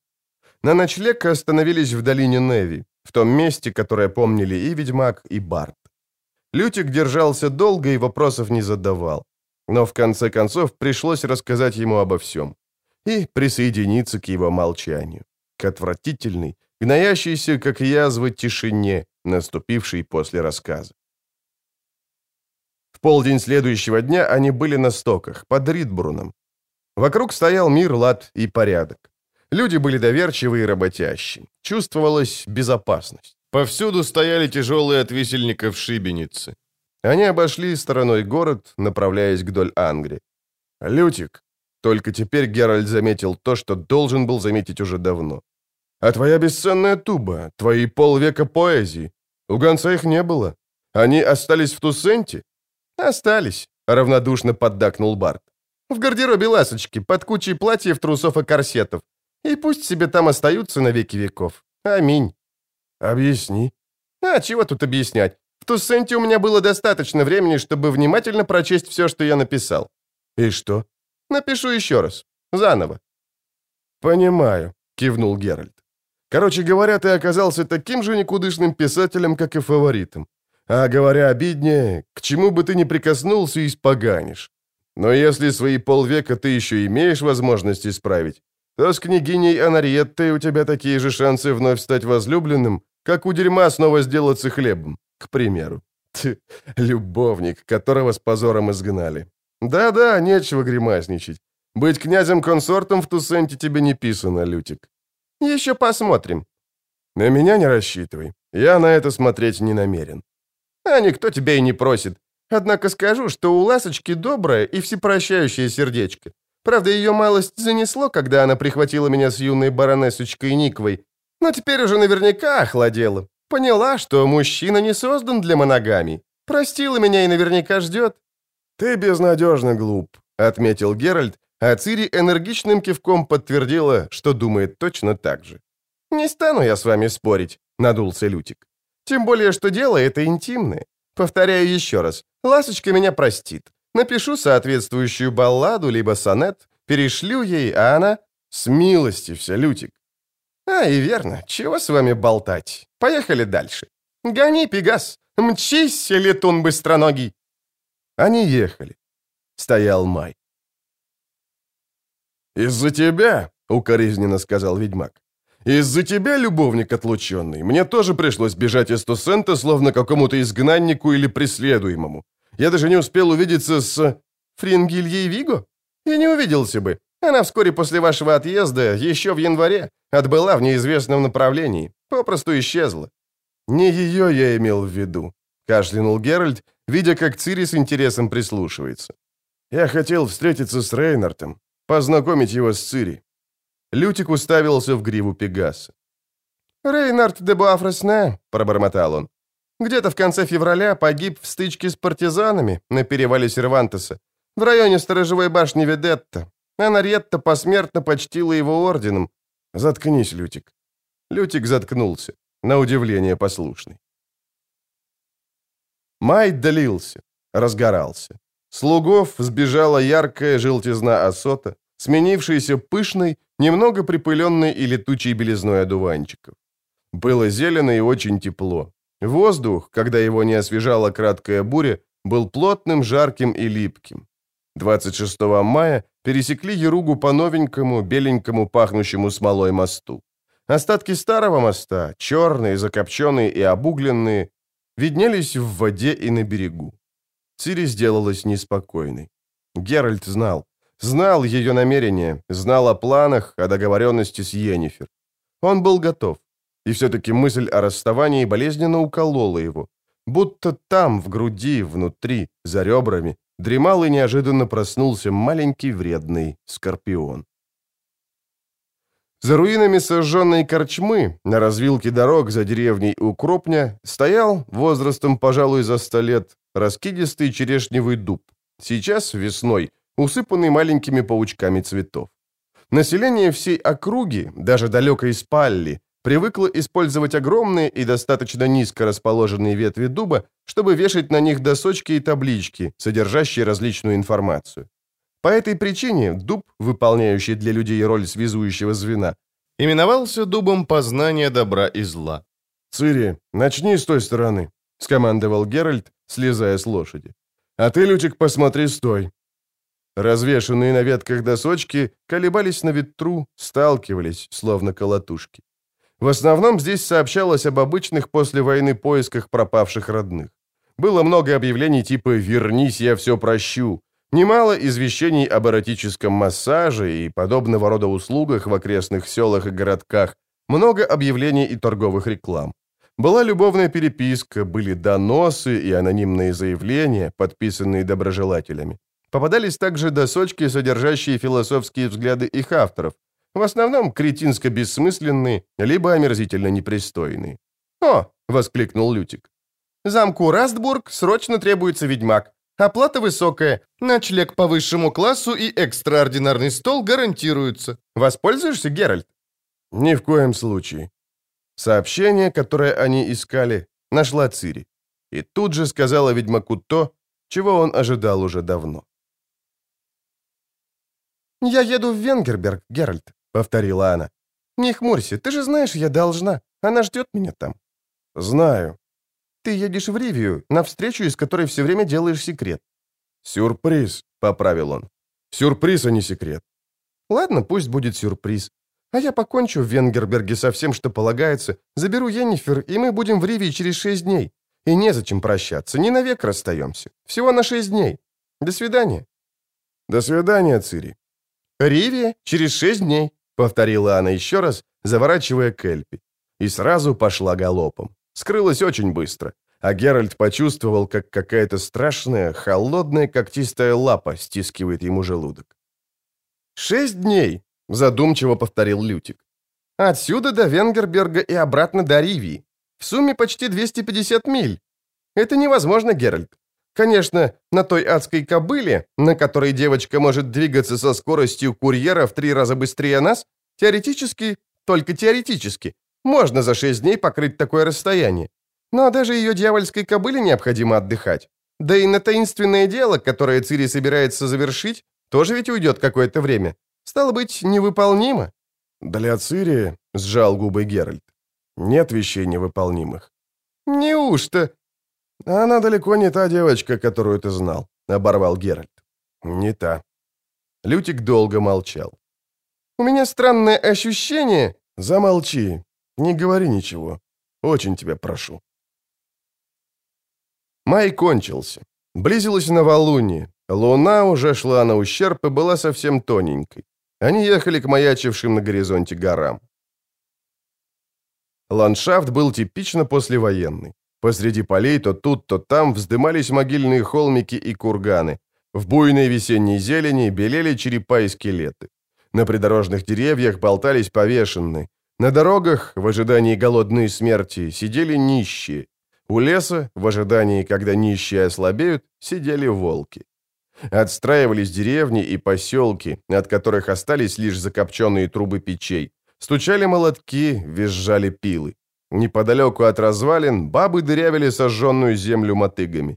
На ночлег остановились в долине Неви, в том месте, которое помнили и Ведьмак, и Барт. Лютик держался долго и вопросов не задавал. Но в конце концов пришлось рассказать ему обо всем. И присоединиться к его молчанию. К отвратительной, гноящейся, как язва, тишине, наступившей после рассказа. В полдень следующего дня они были на стоках, под Ридбруном. Вокруг стоял мир, лад и порядок. Люди были доверчивы и работящие. Чувствовалась безопасность. Повсюду стояли тяжелые от висельников шибеницы. Они обошли стороной город, направляясь вдоль Ангри. «Лютик!» Только теперь Геральт заметил то, что должен был заметить уже давно. «А твоя бесценная туба, твои полвека поэзии, у гонца их не было. Они остались в Тусенте?» «Остались», — равнодушно поддакнул Барт. «В гардеробе ласочки, под кучей платьев, трусов и корсетов. И пусть себе там остаются на веки веков. Аминь». «Объясни». «А чего тут объяснять? В Туссенте у меня было достаточно времени, чтобы внимательно прочесть все, что я написал». «И что?» «Напишу еще раз. Заново». «Понимаю», — кивнул Геральт. «Короче говоря, ты оказался таким же никудышным писателем, как и фаворитом. А говоря обиднее, к чему бы ты ни прикоснулся, испоганишь. Но если свои полвека ты еще имеешь возможность исправить, то с княгиней Анариеттой у тебя такие же шансы вновь стать возлюбленным, как у дерьма снова сделаться хлебом, к примеру. Ты, любовник, которого с позором изгнали. Да-да, нечего гримасничать. Быть князем-консортом в Тусенте тебе не писано, Лютик. Еще посмотрим. На меня не рассчитывай. Я на это смотреть не намерен. А никто тебя и не просит. Однако скажу, что у Ласочки доброе и всепрощающее сердечко. Правда, ее малость занесло, когда она прихватила меня с юной баронессочкой Никвой. Но теперь уже наверняка охладела. Поняла, что мужчина не создан для моногамий. Простила меня и наверняка ждет. «Ты безнадежно глуп», — отметил Геральт, а Цири энергичным кивком подтвердила, что думает точно так же. «Не стану я с вами спорить», — надулся Лютик. «Тем более, что дело это интимное. Повторяю еще раз, Ласочка меня простит. Напишу соответствующую балладу, либо сонет, перешлю ей, а она... С милости вся, Лютик. А, и верно, чего с вами болтать? Поехали дальше. Гони, Пегас, мчись, летун быстроногий. Они ехали. Стоял май. «Из-за тебя», — укоризненно сказал ведьмак, «из-за тебя, любовник отлученный, мне тоже пришлось бежать из Тусента, словно какому-то изгнаннику или преследуемому. Я даже не успел увидеться с... Фрингильей Виго? И не увиделся бы. Она вскоре после вашего отъезда, еще в январе, отбыла в неизвестном направлении. Попросту исчезла. Не ее я имел в виду, кашлянул Геральт, видя, как Цири с интересом прислушивается. Я хотел встретиться с Рейнартом, познакомить его с Цири. Лютик уставился в гриву Пегаса. «Рейнард де Буафресне», — пробормотал он. Где-то в конце февраля погиб в стычке с партизанами на перевале Сервантеса, в районе сторожевой башни Ведетта. Анаретта посмертно почтила его орденом. Заткнись, Лютик. Лютик заткнулся, на удивление послушный. Май долился, разгорался. Слугов сбежала яркая желтизна осота, сменившаяся пышной, немного припыленной и летучей белизной одуванчиков. Было зелено и очень тепло. Воздух, когда его не освежала краткая буря, был плотным, жарким и липким. 26 мая пересекли Еругу по новенькому, беленькому, пахнущему смолой мосту. Остатки старого моста, черные, закопченные и обугленные, виднелись в воде и на берегу. Цири сделалась неспокойной. Геральт знал. Знал ее намерения, знал о планах, о договоренности с Йеннифер. Он был готов. И все-таки мысль о расставании болезненно уколола его. Будто там, в груди, внутри, за ребрами, дремал и неожиданно проснулся маленький вредный скорпион. За руинами сожженной корчмы, на развилке дорог за деревней Укропня, стоял, возрастом, пожалуй, за сто лет, раскидистый черешневый дуб, сейчас весной, усыпанный маленькими паучками цветов. Население всей округи, даже далекой Спалли, привыкла использовать огромные и достаточно низко расположенные ветви дуба, чтобы вешать на них досочки и таблички, содержащие различную информацию.
По этой причине дуб, выполняющий для людей роль связующего звена, именовался дубом познания добра и зла.
«Цири, начни с той стороны», — скомандовал Геральт, слезая с лошади. «А ты, Лютик, посмотри стой». Развешенные на ветках досочки колебались на ветру, сталкивались, словно колотушки. В основном здесь сообщалось об обычных после войны поисках пропавших родных. Было много объявлений типа «Вернись, я все прощу», немало извещений об эротическом массаже и подобного рода услугах в окрестных селах и городках, много объявлений и торговых реклам. Была любовная переписка, были доносы и анонимные заявления, подписанные доброжелателями. Попадались также досочки, содержащие философские взгляды их авторов, в основном кретинско-бессмысленные, либо омерзительно непристойные.
«О!» — воскликнул Лютик. «Замку Растбург срочно требуется ведьмак. Оплата высокая, ночлег по высшему классу и экстраординарный стол гарантируются. Воспользуешься, Геральт?»
«Ни в коем случае». Сообщение, которое они искали, нашла Цири. И тут же сказала ведьмаку то, чего он ожидал уже давно.
«Я еду в Венгерберг, Геральт», — повторила она. «Не хмурься, ты же знаешь, я должна. Она ждет меня там».
«Знаю».
«Ты едешь в Ривию, на встречу, из которой все время делаешь секрет».
«Сюрприз», — поправил он. «Сюрприз, а не секрет».
«Ладно, пусть будет сюрприз. А я покончу в Венгерберге со всем, что полагается, заберу Йеннифер, и мы будем в Ривии через шесть дней. И незачем прощаться, не навек расстаемся. Всего на шесть дней. До свидания».
«До свидания, Цири».
«Ривия через шесть дней», — повторила она еще раз, заворачивая Кельпи. И сразу пошла галопом. Скрылась очень быстро, а Геральт почувствовал, как какая-то страшная, холодная когтистая лапа стискивает ему желудок. «Шесть дней», — задумчиво повторил Лютик. «Отсюда до Венгерберга и обратно до Ривии. В сумме почти 250 миль. Это невозможно, Геральт. Конечно, на той адской кобыле, на которой девочка может двигаться со скоростью курьера в три раза быстрее нас, теоретически, только теоретически, можно за шесть дней покрыть такое расстояние. Но даже ее дьявольской кобыле необходимо отдыхать. Да и на таинственное дело, которое Цири собирается завершить, тоже ведь уйдет какое-то время. Стало быть, невыполнимо.
«Для Цири», — сжал губы Геральт, — «нет вещей невыполнимых».
«Неужто?»
«Она далеко не та девочка, которую ты знал», — оборвал Геральт. «Не та». Лютик долго молчал.
«У меня странное ощущение...»
«Замолчи. Не говори ничего. Очень тебя прошу». Май кончился. Близилось новолуние. Луна уже шла на ущерб и была совсем тоненькой. Они ехали к маячившим на горизонте горам. Ландшафт был типично послевоенный. Посреди полей то тут, то там вздымались могильные холмики и курганы. В буйной весенней зелени белели черепа и скелеты. На придорожных деревьях болтались повешенные. На дорогах, в ожидании голодной смерти, сидели нищие. У леса, в ожидании, когда нищие ослабеют, сидели волки. Отстраивались деревни и поселки, от которых остались лишь закопченные трубы печей. Стучали молотки, визжали пилы. Неподалеку от развалин бабы дырявили сожженную землю мотыгами.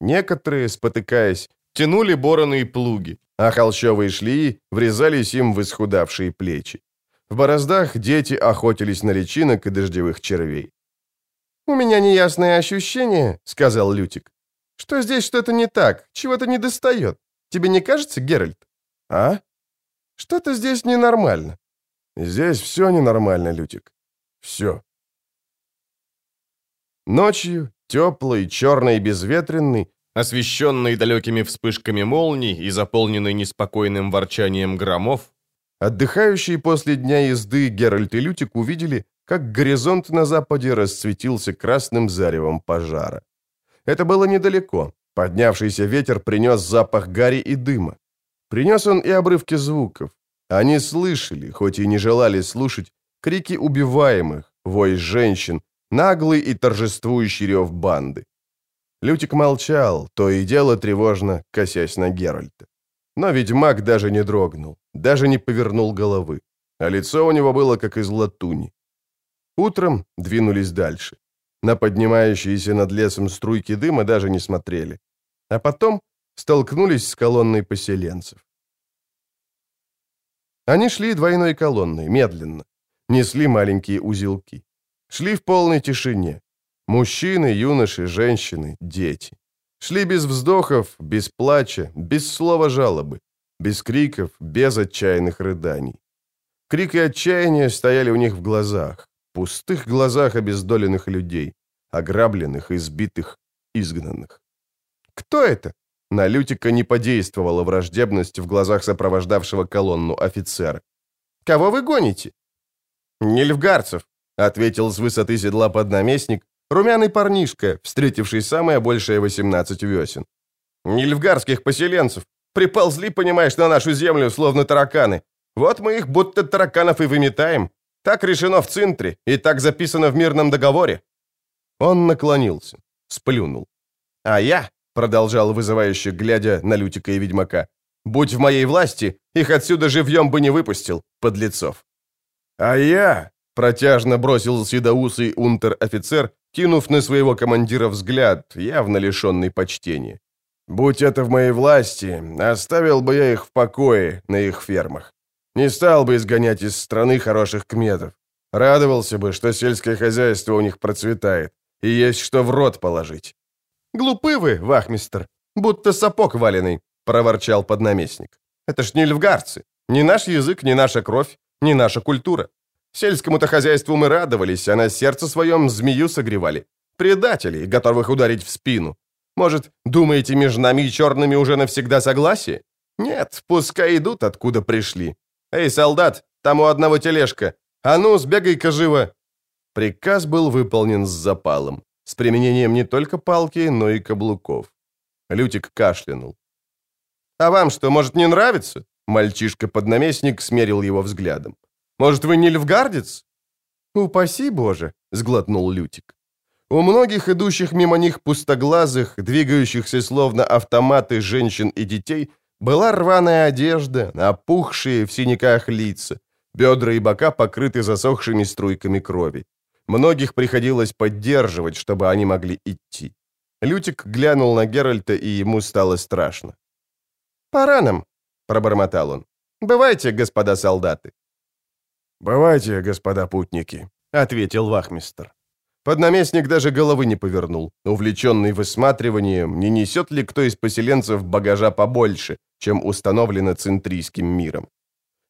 Некоторые, спотыкаясь, тянули бороны и плуги, а холщовые шлии врезались им в исхудавшие плечи. В бороздах дети охотились на личинок и дождевых червей.
«У меня неясное ощущение», — сказал Лютик, — «что здесь что-то не так, чего-то не достает. Тебе не кажется, Геральт?»
«А?»
«Что-то здесь ненормально».
«Здесь все ненормально, Лютик. Все». Ночью, теплый, черный и безветренный, освещенный далекими вспышками молний и заполненный неспокойным ворчанием громов, отдыхающие после дня езды Геральт и Лютик увидели, как горизонт на западе расцветился красным заревом пожара. Это было недалеко. Поднявшийся ветер принес запах гари и дыма. Принес он и обрывки звуков. Они слышали, хоть и не желали слушать, крики убиваемых, вой женщин, наглый и торжествующий рев банды. Лютик молчал, то и дело тревожно, косясь на Геральта. Но ведьмак даже не дрогнул, даже не повернул головы, а лицо у него было как из латуни. Утром двинулись дальше. На поднимающиеся над лесом струйки дыма даже не смотрели. А потом столкнулись с колонной поселенцев. Они шли двойной колонной, медленно. Несли маленькие узелки. Шли в полной тишине. Мужчины, юноши, женщины, дети. Шли без вздохов, без плача, без слова жалобы, без криков, без отчаянных рыданий. Крик и отчаяние стояли у них в глазах, пустых глазах обездоленных людей, ограбленных, избитых, изгнанных. «Кто это?» На Лютика не подействовала враждебность в глазах сопровождавшего колонну офицера. «Кого вы гоните?» «Нильфгарцев», — ответил с высоты седла поднаместник, румяный парнишка, встретивший самое большее 18 весен. «Нильфгарских поселенцев. Приползли, понимаешь, на нашу землю, словно тараканы. Вот мы их будто тараканов и выметаем. Так решено в Центре, и так записано в мирном договоре». Он наклонился, сплюнул. «А я, продолжал вызывающе, глядя на Лютика и Ведьмака. «Будь в моей власти, их отсюда живьем бы не выпустил, подлецов».
«А я», —
протяжно бросил седоусый унтер-офицер, кинув на своего командира взгляд, явно лишенный почтения. «Будь это в моей власти, оставил бы я их в покое на их фермах. Не стал бы изгонять из страны хороших кметов. Радовался бы, что сельское хозяйство у них процветает, и есть что в рот положить. «Глупы вы, вахмистер, будто сапог валеный», — проворчал поднаместник. «Это ж не львгарцы. Ни наш язык, ни наша кровь, ни наша культура. Сельскому-то хозяйству мы радовались, а на сердце своем змею согревали. Предателей, готовых ударить в спину. Может, думаете, между нами и черными уже навсегда согласие? Нет, пускай идут, откуда пришли. Эй, солдат, там у одного тележка. А ну, сбегай-ка живо!» Приказ был выполнен с запалом с применением не только палки, но и каблуков. Лютик кашлянул. «А вам что, может, не нравится?» Мальчишка-поднаместник смерил его взглядом. «Может, вы не львгардец?» «Упаси Боже!» — сглотнул Лютик. У многих идущих мимо них пустоглазых, двигающихся словно автоматы женщин и детей, была рваная одежда, опухшие в синяках лица, бедра и бока покрыты засохшими струйками крови. Многих приходилось поддерживать, чтобы они могли идти. Лютик глянул на Геральта, и ему стало страшно. «Пора нам», — пробормотал он. «Бывайте, господа солдаты».
«Бывайте, господа путники», — ответил вахмистр.
Поднаместник даже головы не повернул, увлеченный высматриванием, не несет ли кто из поселенцев багажа побольше, чем установлено центрийским миром.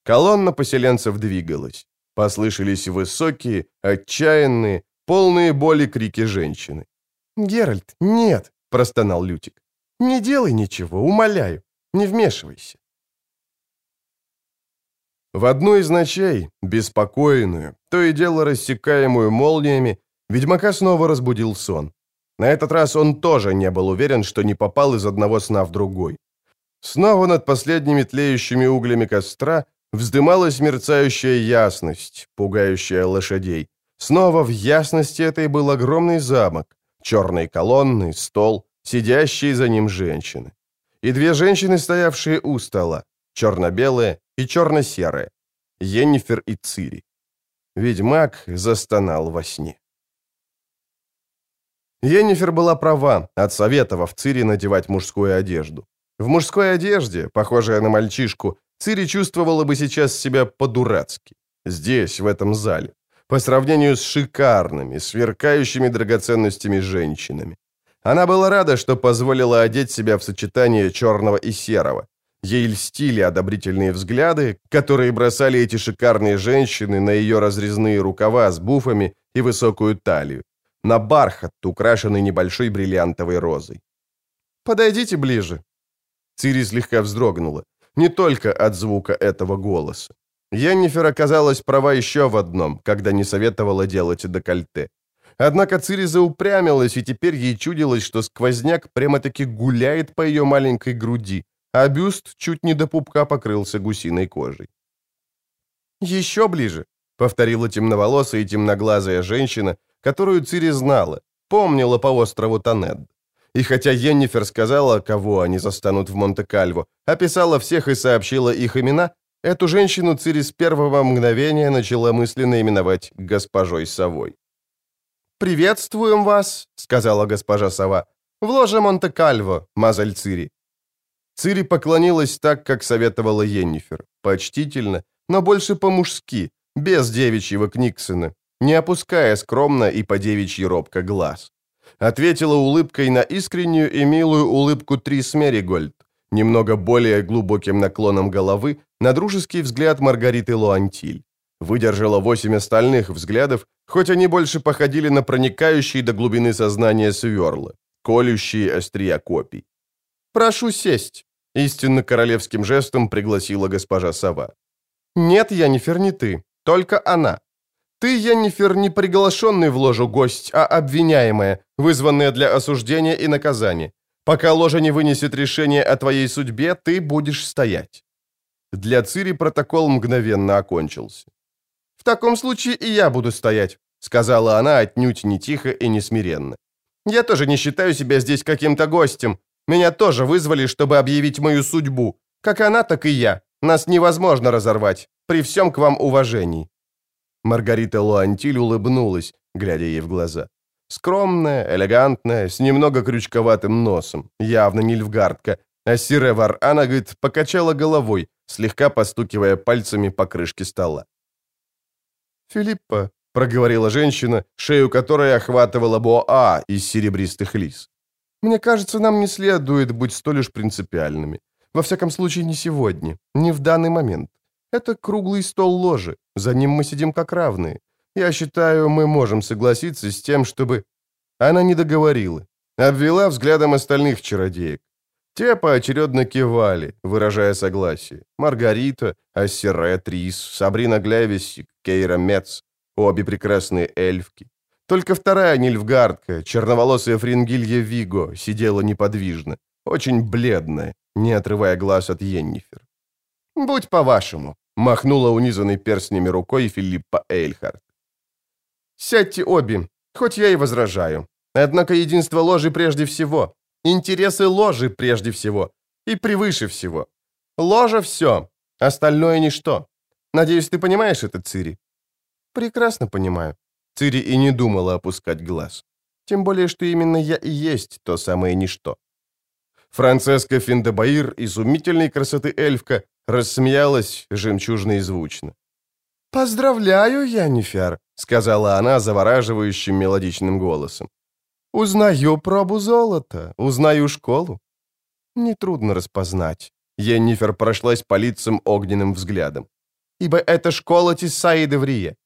Колонна поселенцев двигалась. Послышались высокие, отчаянные, полные боли крики женщины. «Геральт, нет!» – простонал Лютик. «Не делай ничего, умоляю, не вмешивайся». В одну из ночей, беспокойную, то и дело рассекаемую молниями, ведьмака снова разбудил сон. На этот раз он тоже не был уверен, что не попал из одного сна в другой. Снова над последними тлеющими углями костра Вздымалась мерцающая ясность, пугающая лошадей. Снова в ясности этой был огромный замок, черные колонны, стол, сидящие за ним женщины. И две женщины, стоявшие у стола, черно-белые и черно-серые, Йеннифер и Цири. Ведьмак застонал во сне. Йеннифер была права, отсоветовав Цири надевать мужскую одежду. В мужской одежде, похожая на мальчишку, Цири чувствовала бы сейчас себя по-дурацки. Здесь, в этом зале. По сравнению с шикарными, сверкающими драгоценностями женщинами. Она была рада, что позволила одеть себя в сочетание черного и серого. Ей льстили одобрительные взгляды, которые бросали эти шикарные женщины на ее разрезные рукава с буфами и высокую талию, на бархат, украшенный небольшой бриллиантовой розой. «Подойдите ближе». Цири слегка вздрогнула не только от звука этого голоса. Йеннифер оказалась права еще в одном, когда не советовала делать декольте. Однако Цири заупрямилась, и теперь ей чудилось, что сквозняк прямо-таки гуляет по ее маленькой груди, а бюст чуть не до пупка покрылся гусиной кожей. «Еще ближе», — повторила темноволосая и темноглазая женщина, которую Цири знала, помнила по острову Танед. И хотя Йеннифер сказала, кого они застанут в Монте-Кальво, описала всех и сообщила их имена, эту женщину Цири с первого мгновения начала мысленно именовать госпожой Совой. «Приветствуем вас», — сказала госпожа Сова, — «в ложе Монте-Кальво, мазаль Цири». Цири поклонилась так, как советовала Йеннифер, почтительно,
но больше по-мужски, без девичьего Книксона, не опуская скромно и по девичьи робко глаз. Ответила улыбкой на искреннюю и милую улыбку Трис Меригольд, немного более глубоким наклоном головы на дружеский взгляд Маргариты Луантиль. Выдержала восемь остальных взглядов, хоть они больше походили на проникающие до глубины сознания сверла, колющие острия копий. «Прошу сесть», — истинно королевским жестом пригласила госпожа Сова. «Нет, Янифер, не ты, только она. Ты, Янифер, не приглашенный в ложу гость, а обвиняемая, вызванная для осуждения и наказания. Пока ложа не вынесет решение о твоей судьбе, ты будешь стоять». Для Цири протокол мгновенно окончился. «В таком случае и я буду стоять», — сказала она отнюдь не тихо и не смиренно. «Я тоже не считаю себя здесь каким-то гостем. Меня тоже вызвали, чтобы объявить мою судьбу. Как она, так и я. Нас невозможно разорвать, при всем к вам уважении». Маргарита Луантиль улыбнулась, глядя ей в глаза. Скромная, элегантная, с немного крючковатым носом, явно не львгардка, а Сиревар Анагит покачала головой, слегка постукивая пальцами по крышке стола. «Филиппа», — проговорила женщина, шею которой охватывала боа из серебристых лис. «Мне кажется, нам не следует быть столь уж принципиальными. Во всяком случае, не сегодня, не в данный момент. Это круглый стол ложи, за ним мы сидим как равные. Я считаю, мы можем согласиться с тем, чтобы...» Она не договорила. Обвела взглядом остальных чародеек. Те поочередно кивали, выражая согласие. Маргарита, Ассере Трис, Сабрина Глевисик, Кейра Мец. Обе прекрасные эльфки. Только вторая нильфгардка, черноволосая Фрингилья Виго, сидела неподвижно, очень бледная, не отрывая глаз от Йеннифер. «Будь по-вашему», — махнула унизанной перстнями рукой Филиппа Эйльхард. «Сядьте обе, хоть я и возражаю. Однако единство ложи прежде всего, интересы ложи прежде всего и превыше всего. Ложа — все, остальное — ничто. Надеюсь, ты понимаешь это, Цири?» «Прекрасно понимаю». Цири и не думала опускать глаз. Тем более, что именно я и есть то самое ничто. Францеска Финдебаир, изумительной красоты эльфка, рассмеялась жемчужно и звучно. «Поздравляю, Янифер», — сказала она завораживающим мелодичным голосом. «Узнаю пробу золота, узнаю школу». Нетрудно распознать. Йеннифер прошлась по лицам огненным взглядом. «Ибо это школа Тисаи Деврие».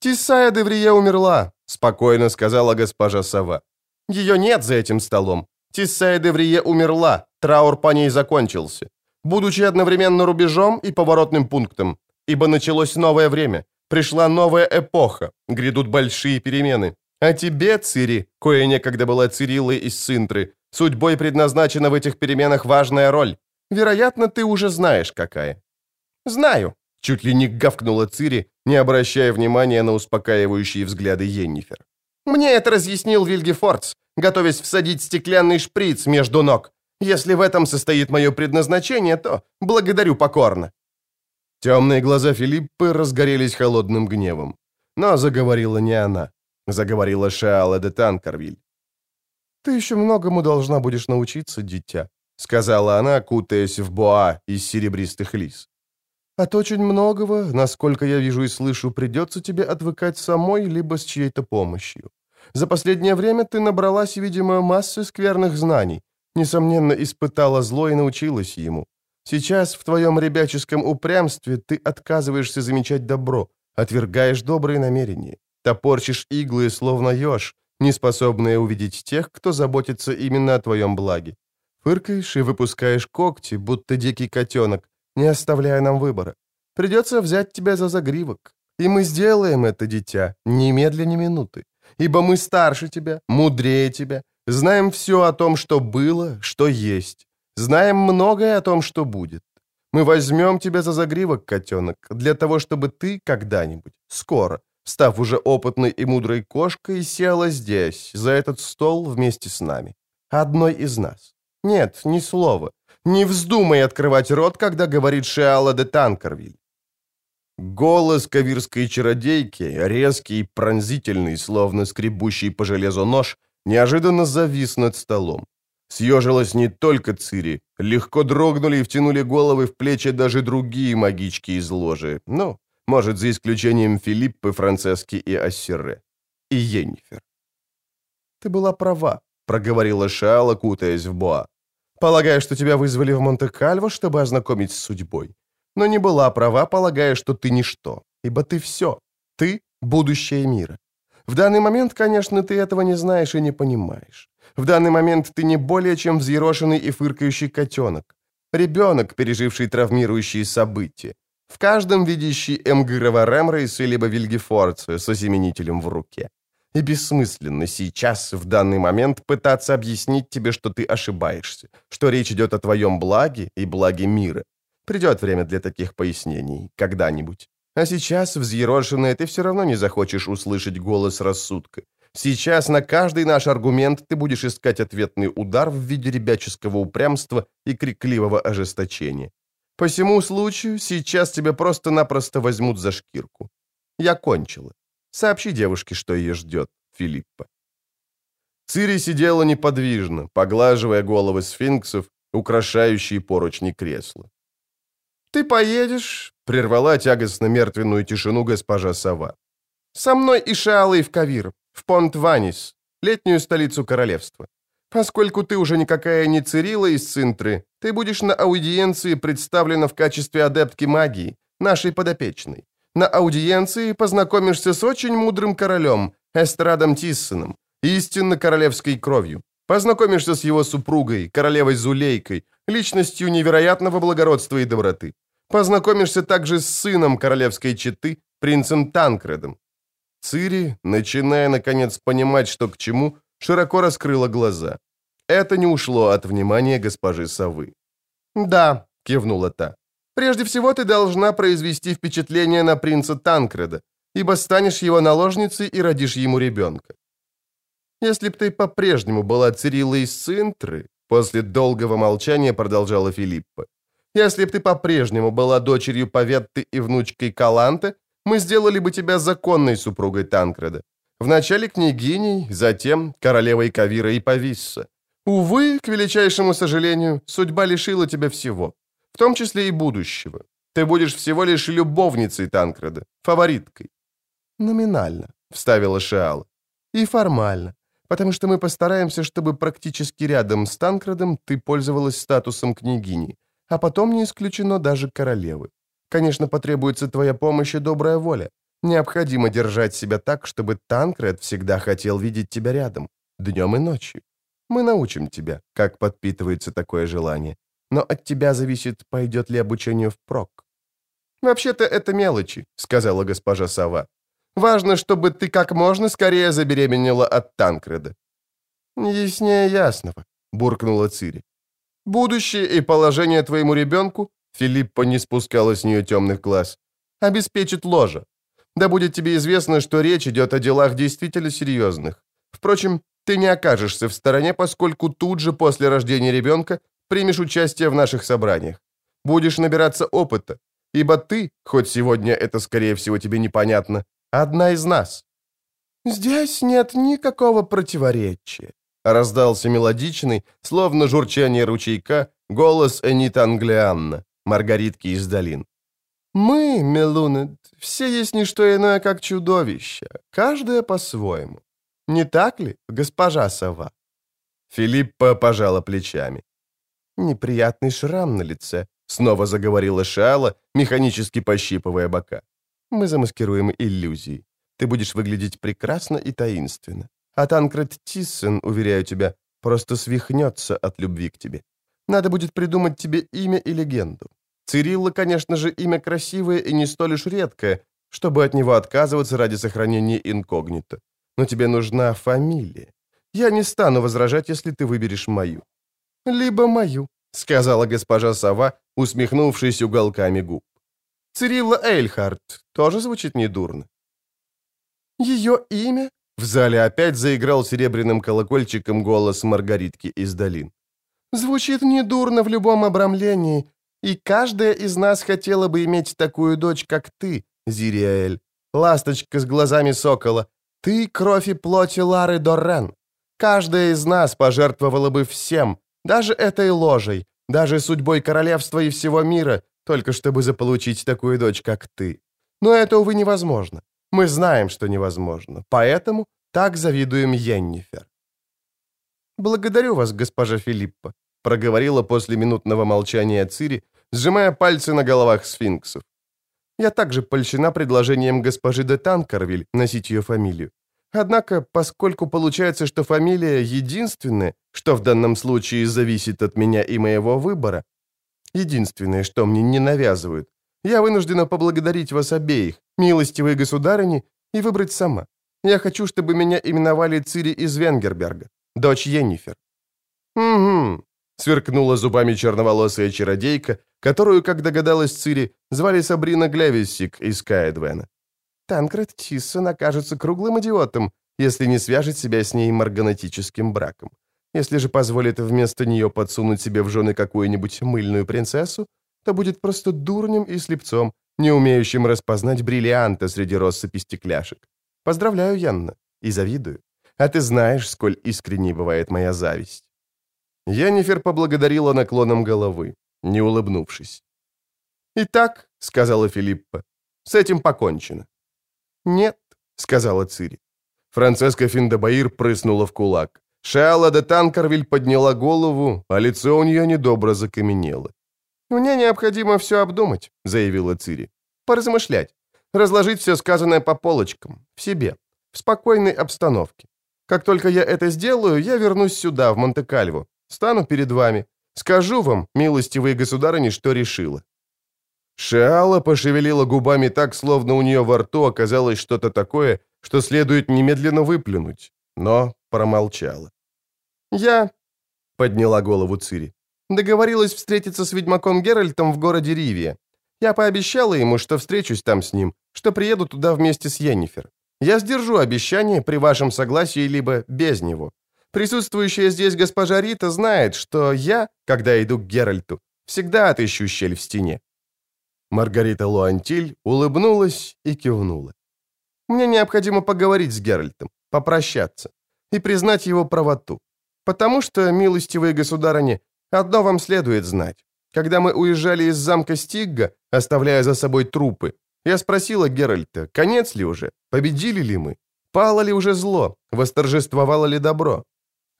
«Тисая Деврие умерла», — спокойно сказала госпожа Сова. «Ее нет за этим столом. Тисая Деврие умерла, траур по ней закончился. Будучи одновременно рубежом и поворотным пунктом, ибо началось новое время, пришла новая эпоха, грядут большие перемены. А тебе, Цири, кое некогда была Цириллой из Синтры, судьбой предназначена в этих переменах важная роль. Вероятно, ты уже знаешь, какая». «Знаю», — чуть ли не гавкнула Цири, не обращая внимания на успокаивающие взгляды Йеннифер. «Мне это разъяснил Вильгефордс, готовясь всадить стеклянный шприц между ног. Если в этом состоит мое предназначение, то благодарю покорно». Темные глаза Филиппы разгорелись холодным гневом. Но заговорила не она. Заговорила Шеала де Танкервиль. «Ты еще многому должна будешь научиться, дитя», — сказала она, кутаясь в боа из серебристых лис. «От очень многого, насколько я вижу и слышу, придется тебе отвыкать самой, либо с чьей-то помощью. За последнее время ты набралась, видимо, массы скверных знаний, несомненно, испытала зло и научилась ему. Сейчас в твоем ребяческом упрямстве ты отказываешься замечать добро, отвергаешь добрые намерения, топорчишь иглы, словно еж, не способные увидеть тех, кто заботится именно о твоем благе. Фыркаешь и выпускаешь когти, будто дикий котенок, не оставляя нам выбора. Придется взять тебя за загривок. И мы сделаем это, дитя, немедленно минуты. Ибо мы старше тебя, мудрее тебя, знаем все о том, что было, что есть. Знаем многое о том, что будет. Мы возьмем тебя за загривок, котенок, для того, чтобы ты когда-нибудь, скоро, став уже опытной и мудрой кошкой, села здесь, за этот стол вместе с нами. Одной из нас. Нет, ни слова. Не вздумай открывать рот, когда говорит Шиала де Танкервиль. Голос кавирской чародейки, резкий и пронзительный, словно скребущий по железу нож, неожиданно завис над столом.
Съежилась не только Цири, легко дрогнули и втянули головы в плечи даже другие магички из ложи, ну, может, за исключением Филиппы, Францески и Ассерре. И Йеннифер. «Ты была права», — проговорила Шаала, кутаясь в Боа. «Полагаю, что тебя вызвали в Монте-Кальво, чтобы ознакомить с судьбой. Но не была права, полагая, что ты ничто, ибо ты все. Ты — будущее мира. В данный момент, конечно, ты этого не знаешь и не понимаешь. В данный момент ты не более чем взъерошенный и фыркающий котенок. Ребенок, переживший травмирующие события. В каждом видящий Эмгырова Ремрейса либо Вильгефорца с осеменителем в руке. И бессмысленно сейчас, в данный момент, пытаться объяснить тебе, что ты ошибаешься, что речь идет о твоем благе и благе мира. Придет время для таких пояснений, когда-нибудь. А сейчас, взъерошенная, ты все равно не захочешь услышать голос рассудка. Сейчас на каждый наш аргумент ты будешь искать ответный удар в виде ребяческого упрямства и крикливого ожесточения. По всему случаю, сейчас тебя просто-напросто возьмут за шкирку. Я кончила. Сообщи девушке, что ее ждет, Филиппа. Цири сидела неподвижно, поглаживая головы сфинксов, украшающие поручни кресла. «Ты поедешь?» — прервала тягостно-мертвенную тишину госпожа Сова. «Со мной и Шаалой в Кавир, в Понт-Ванис, летнюю столицу королевства. Поскольку ты уже никакая не Цирила из Цинтры, ты будешь на аудиенции представлена в качестве адептки магии, нашей подопечной. На аудиенции познакомишься с очень мудрым королем, Эстрадом Тиссоном, истинно королевской кровью. Познакомишься с его супругой, королевой Зулейкой, личностью невероятного благородства и доброты. Познакомишься также с сыном королевской четы, принцем Танкредом. Цири, начиная наконец понимать, что к чему, широко раскрыла глаза. Это не ушло от внимания госпожи Совы. «Да», — кивнула та, — «прежде всего ты должна произвести впечатление на принца Танкреда, ибо станешь его наложницей и родишь ему ребенка. Если б ты по-прежнему была Цириллой из Цинтры, после долгого молчания продолжала Филиппа, если б ты по-прежнему была дочерью Поветты и внучкой Каланте, мы сделали бы тебя законной супругой Танкреда. Вначале княгиней, затем королевой Кавира и Пависса. Увы, к величайшему сожалению, судьба лишила тебя всего, в том числе и будущего. Ты будешь всего лишь любовницей Танкреда, фавориткой. Номинально, вставила Шиала. И формально, потому что мы постараемся, чтобы практически рядом с Танкредом ты пользовалась статусом княгини, а потом не исключено даже королевы. Конечно, потребуется твоя помощь и добрая воля. Необходимо держать себя так, чтобы Танкред всегда хотел видеть тебя рядом, днем и ночью. Мы научим тебя, как подпитывается такое желание. Но от тебя зависит, пойдет ли обучение впрок. «Вообще-то это мелочи», — сказала госпожа Сова. «Важно, чтобы ты как можно скорее забеременела от Танкреда». «Яснее ясного», — буркнула Цири. «Будущее и положение твоему ребенку Филиппа не спускала с нее темных глаз. «Обеспечит ложа. Да будет тебе известно, что речь идет о делах действительно серьезных. Впрочем, ты не окажешься в стороне, поскольку тут же после рождения ребенка примешь участие в наших собраниях. Будешь набираться опыта, ибо ты, хоть сегодня это, скорее всего, тебе непонятно, одна из нас». «Здесь нет никакого противоречия», — раздался мелодичный, словно журчание ручейка, голос Энита Англианна. Маргаритки из долин. «Мы, Мелунет, все есть не что иное, как чудовища, каждое по-своему. Не так ли, госпожа сова?» Филиппа пожала плечами. «Неприятный шрам на лице», — снова заговорила Шала, механически пощипывая бока. «Мы замаскируем иллюзии. Ты будешь выглядеть прекрасно и таинственно. А Танкред Тиссен, уверяю тебя, просто свихнется от любви к тебе. Надо будет придумать тебе имя и легенду. Цирилла, конечно же, имя красивое и не столь уж редкое, чтобы от него отказываться ради сохранения инкогнито. Но тебе нужна фамилия. Я не стану возражать, если ты выберешь мою». «Либо мою», — сказала госпожа Сова, усмехнувшись уголками губ. «Цирилла Эйльхарт тоже звучит недурно». «Ее имя?» В зале опять заиграл серебряным колокольчиком голос Маргаритки из долин. «Звучит недурно в любом обрамлении, и каждая из нас хотела бы иметь такую дочь, как ты, Зириэль. Ласточка с глазами сокола. Ты кровь и плоти Лары Доррен.
Каждая из нас пожертвовала бы всем, даже этой ложей, даже судьбой королевства и всего мира, только чтобы заполучить такую дочь, как ты. Но это, увы, невозможно. Мы знаем, что невозможно. Поэтому так завидуем Йеннифер. «Благодарю вас, госпожа Филиппа», — проговорила после минутного молчания Цири, сжимая пальцы на головах сфинксов. «Я также польщена предложением госпожи де Танкервиль носить ее фамилию. Однако, поскольку получается, что фамилия единственная, что в данном случае зависит от меня и моего выбора, единственное, что мне не навязывают, я вынуждена поблагодарить вас обеих, милостивые государыни, и выбрать сама. Я хочу, чтобы меня именовали Цири из Венгерберга, дочь Йеннифер». «Угу», — сверкнула зубами черноволосая чародейка, которую, как догадалась Цири, звали Сабрина Глевисик из Каэдвена. Танкред Тиссон окажется круглым идиотом, если не свяжет себя с ней марганатическим браком. Если же позволит вместо нее подсунуть себе в жены какую-нибудь мыльную принцессу, то будет просто дурнем и слепцом, не умеющим распознать бриллианта среди россыпи стекляшек. Поздравляю, Янна, и завидую. А ты знаешь, сколь искренней бывает моя зависть. Яннифер поблагодарила наклоном головы, не улыбнувшись. «Итак», — сказала Филиппа, — «с этим покончено». «Нет», — сказала Цири. Францеска Финдебаир прыснула в кулак. Шиала де Танкервиль подняла голову, а лицо у нее недобро закаменело. «Мне необходимо все обдумать», — заявила Цири. «Поразмышлять, разложить все сказанное по полочкам, в себе, в спокойной обстановке. Как только я это сделаю, я вернусь сюда, в Монте-Кальво, стану перед вами, скажу вам, милостивые государыни, что решила. Шиала пошевелила губами так, словно у нее во рту оказалось что-то такое, что следует немедленно выплюнуть, но промолчала. «Я...» — подняла голову Цири. «Договорилась встретиться с ведьмаком Геральтом в городе Ривия. Я пообещала ему, что встречусь там с ним, что приеду туда вместе с Йеннифер. Я сдержу обещание при вашем согласии либо без него. Присутствующая здесь госпожа Рита знает, что я, когда иду к Геральту, всегда отыщу щель в стене. Маргарита Луантиль улыбнулась и кивнула. «Мне необходимо поговорить с Геральтом, попрощаться и признать его правоту. Потому что, милостивые государыни, одно вам следует знать. Когда мы уезжали из замка Стигга, оставляя за собой трупы, я спросила Геральта, конец ли уже, победили ли мы, пало ли уже зло, восторжествовало ли добро.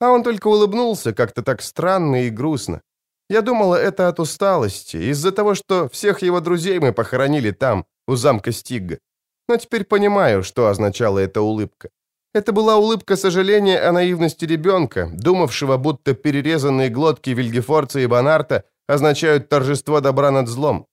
А он только улыбнулся как-то так странно и грустно, я думала, это от усталости, из-за того, что всех его друзей мы похоронили там, у замка Стигга. Но теперь понимаю, что означала эта улыбка. Это была улыбка сожаления о наивности ребенка, думавшего, будто перерезанные глотки Вильгефорца и Бонарта означают торжество добра над злом.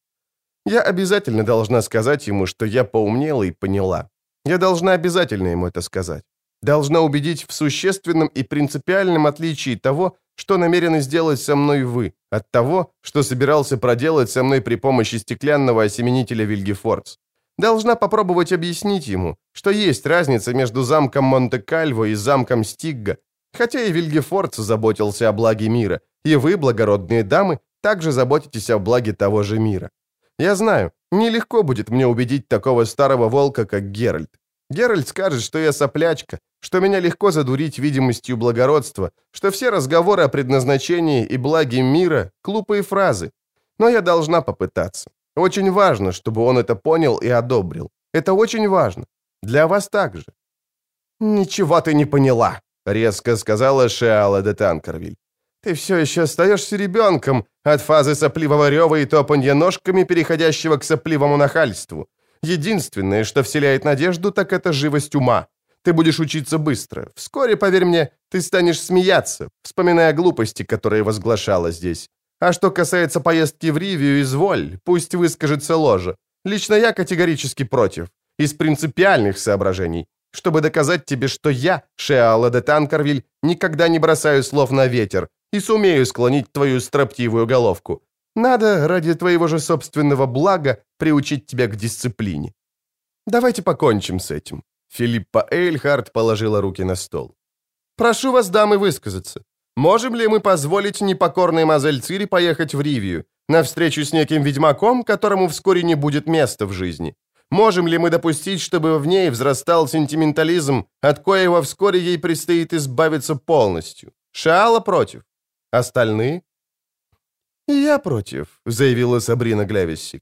Я обязательно должна сказать ему, что я поумнела и поняла. Я должна обязательно ему это сказать. Должна убедить в существенном и принципиальном отличии того, что намерены сделать со мной вы, от того, что собирался проделать со мной при помощи стеклянного осеменителя Вильгефордс. Должна попробовать объяснить ему, что есть разница между замком Монте-Кальво и замком Стигга, хотя и Вильгефордс заботился о благе мира, и вы, благородные дамы, также заботитесь о благе того же мира. Я знаю, нелегко будет мне убедить такого старого волка, как Геральт. Геральт скажет, что я соплячка, что меня легко задурить видимостью благородства, что все разговоры о предназначении и благе мира — глупые фразы. Но я должна попытаться. Очень важно, чтобы он это понял и одобрил. Это очень важно. Для вас также. «Ничего ты не поняла», — резко сказала Шиала де Танкервиль. «Ты все еще остаешься ребенком от фазы сопливого рева и топанья ножками, переходящего к сопливому нахальству. Единственное, что вселяет надежду, так это живость ума. Ты будешь учиться быстро. Вскоре, поверь мне, ты станешь смеяться, вспоминая глупости, которые возглашала здесь. А что касается поездки в Ривию, изволь, пусть выскажется ложа. Лично я категорически против. Из принципиальных соображений. Чтобы доказать тебе, что я, Шеала де Танкервиль, никогда не бросаю слов на ветер и сумею склонить твою строптивую головку. Надо ради твоего же собственного блага приучить тебя к дисциплине. Давайте покончим с этим». Филиппа Эйльхард положила руки на стол. «Прошу вас, дамы, высказаться. Можем ли мы позволить непокорной мазель Цири поехать в Ривию, на встречу с неким ведьмаком, которому вскоре не будет места в жизни? Можем ли мы допустить, чтобы в ней взрастал сентиментализм, от коего вскоре ей предстоит избавиться полностью? Шаала против. Остальные? «Я против», — заявила Сабрина Глявиссик.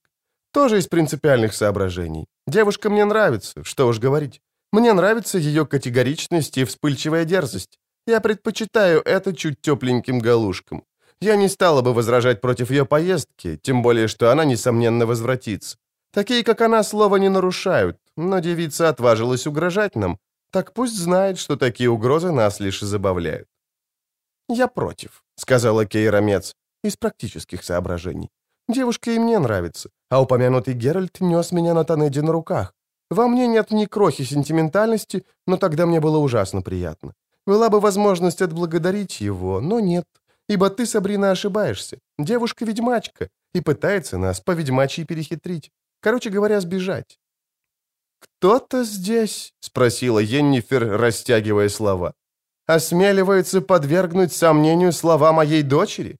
«Тоже из принципиальных соображений. Девушка мне нравится, что уж говорить. Мне нравится ее категоричность и вспыльчивая дерзость. Я предпочитаю это чуть тепленьким галушкам. Я не стала бы возражать против ее поездки, тем более, что она, несомненно, возвратится. Такие, как она, слова не нарушают, но девица отважилась угрожать нам. Так пусть знает, что такие угрозы нас лишь забавляют. «Я против», — сказала Кейра Мец, из практических соображений. «Девушка и мне нравится, а упомянутый Геральт нес меня на Танеде на руках. Во мне нет ни крохи сентиментальности, но тогда мне было ужасно приятно. Была бы возможность отблагодарить его, но нет, ибо ты, Сабрина, ошибаешься. Девушка-ведьмачка и пытается нас по ведьмачьи перехитрить. Короче говоря, сбежать. «Кто-то здесь?» — спросила Йеннифер, растягивая слова. «Осмеливается подвергнуть сомнению слова моей дочери?»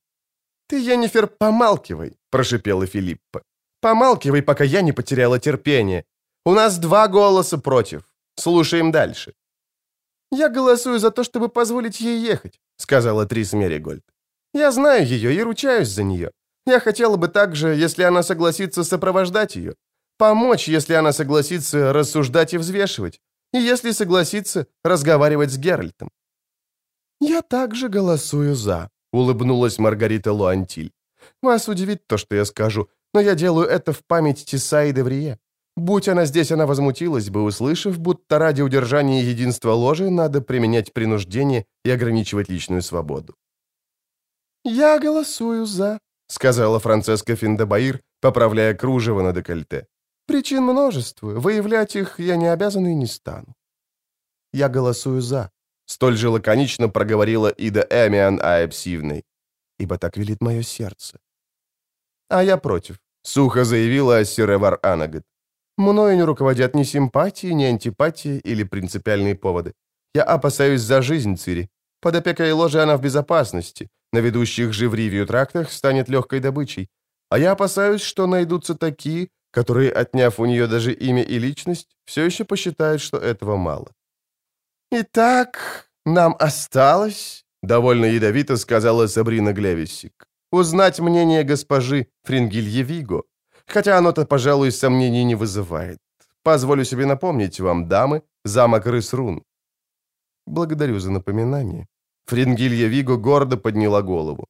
«Ты, Йеннифер, помалкивай», — прошипела Филиппа. «Помалкивай, пока я не потеряла терпение. У нас два голоса против. Слушаем дальше». «Я голосую за то, чтобы позволить ей ехать», — сказала Трис Меригольд. «Я знаю ее и ручаюсь за нее. Я хотела бы также, если она согласится сопровождать ее, помочь, если она согласится рассуждать и взвешивать, и если согласится разговаривать с Геральтом. «Я также голосую за», — улыбнулась Маргарита Луантиль. «Вас удивит то, что я скажу, но я делаю это в память Тиса и Деврие. Будь она здесь, она возмутилась бы, услышав, будто ради удержания единства ложи надо применять принуждение и ограничивать личную свободу». «Я голосую за», сказала Францеска Финдебаир, поправляя кружево на декольте. «Причин множество. Выявлять их я не обязан и не стану». «Я голосую за», — столь же лаконично проговорила Ида Эмиан Аэпсивной, «ибо так велит мое сердце». «А я против», — сухо заявила Сиревар Анагат. «Мною не руководят ни симпатии, ни антипатии или принципиальные поводы. Я опасаюсь за жизнь Цири. Под опекой ложи она в безопасности, на ведущих же в Ривию трактах станет легкой добычей. А я опасаюсь, что найдутся такие, которые, отняв у нее даже имя и личность, все еще посчитают, что этого мало. «Итак, нам осталось», — довольно ядовито сказала Сабрина Глевисик, «узнать мнение госпожи Фрингилье Виго, хотя оно-то, пожалуй, сомнений не вызывает. Позволю себе напомнить вам, дамы, замок Рысрун». «Благодарю за напоминание», Фрингилья Виго гордо подняла голову.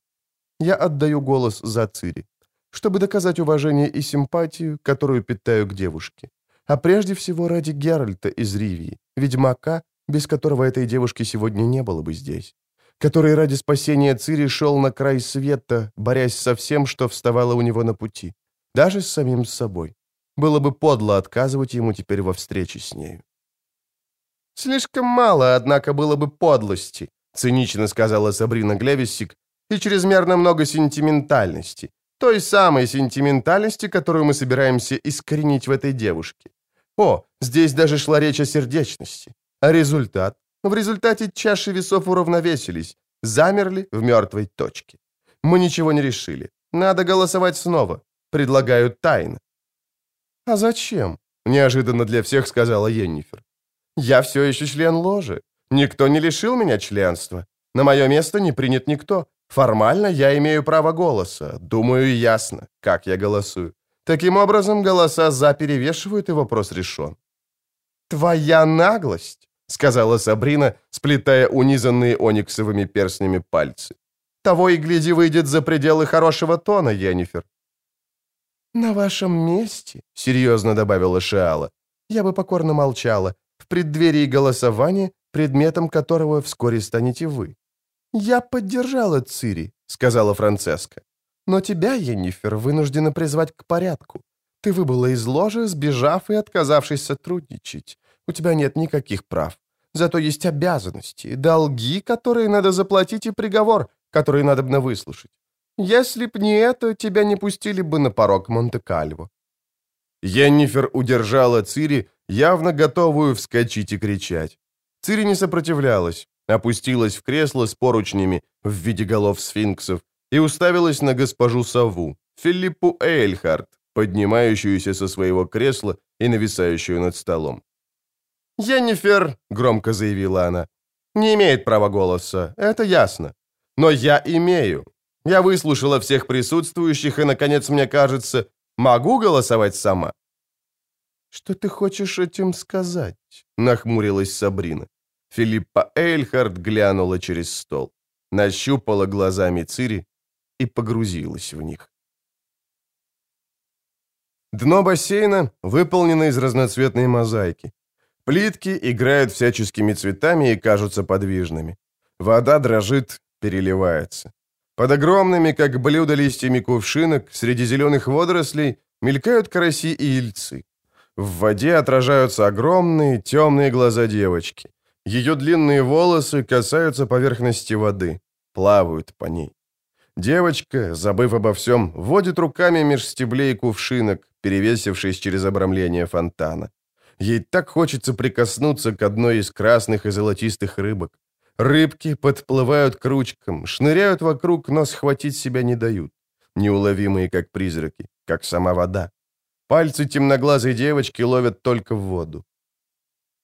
«Я отдаю голос за Цири, чтобы доказать уважение и симпатию, которую питаю к девушке. А прежде всего ради Геральта из Ривии, ведьмака, без которого этой девушки сегодня не было бы здесь, который ради спасения Цири шел на край света, борясь со всем, что вставало у него на пути, даже с самим собой. Было бы подло отказывать ему теперь во встрече с нею. Слишком мало, однако, было бы подлости, цинично сказала Сабрина Глевисик, и чрезмерно много сентиментальности. Той самой сентиментальности, которую мы собираемся искоренить в этой девушке. О, здесь даже шла речь о сердечности. А результат? В результате чаши весов уравновесились, замерли в мертвой точке. Мы ничего не решили. Надо голосовать снова. Предлагаю тайно. «А зачем?» – неожиданно для всех сказала Йеннифер. «Я все еще член ложи. Никто не лишил меня членства. На мое место не принят никто. Формально я имею право голоса. Думаю, ясно, как я голосую. Таким образом, голоса «за» перевешивают, и вопрос решен. «Твоя наглость!» — сказала Сабрина, сплетая унизанные ониксовыми перстнями пальцы. «Того и гляди выйдет за пределы хорошего тона, Йеннифер». «На вашем месте», — серьезно добавила Шиала, — «я бы покорно молчала. В преддверии голосования предметом которого вскоре станете вы. «Я поддержала Цири», — сказала Францеска. «Но тебя, Енифер, вынуждена призвать к порядку. Ты выбыла из ложи, сбежав и отказавшись сотрудничать. У тебя нет никаких прав. Зато есть обязанности, долги, которые надо заплатить, и приговор, который надо бы выслушать. Если б не это, тебя не пустили бы на порог Монте-Кальво». Йеннифер удержала Цири, явно готовую вскочить и кричать. Цири не сопротивлялась, опустилась в кресло с поручнями в виде голов сфинксов и уставилась на госпожу Саву, Филиппу Эйльхарт, поднимающуюся со своего кресла
и нависающую над столом. «Енифер», — громко заявила она, — «не имеет права голоса, это ясно. Но я имею. Я выслушала всех присутствующих, и, наконец, мне кажется, могу голосовать сама». «Что ты хочешь этим сказать?» — нахмурилась Сабрина. Филиппа Эйльхард глянула через стол, нащупала глазами Цири и погрузилась в них. Дно бассейна выполнено из разноцветной мозаики. Плитки играют всяческими цветами и кажутся подвижными. Вода дрожит, переливается. Под огромными, как блюдо листьями кувшинок, среди зеленых водорослей мелькают караси и ильцы. В воде отражаются огромные темные глаза девочки. Ее длинные волосы касаются поверхности воды, плавают по ней. Девочка, забыв обо всем, водит руками меж стеблей кувшинок, перевесившись через обрамление фонтана. Ей так хочется прикоснуться к одной из красных и золотистых рыбок. Рыбки подплывают к ручкам, шныряют вокруг, но схватить себя не дают. Неуловимые, как призраки, как сама вода. Пальцы темноглазой девочки ловят только в воду.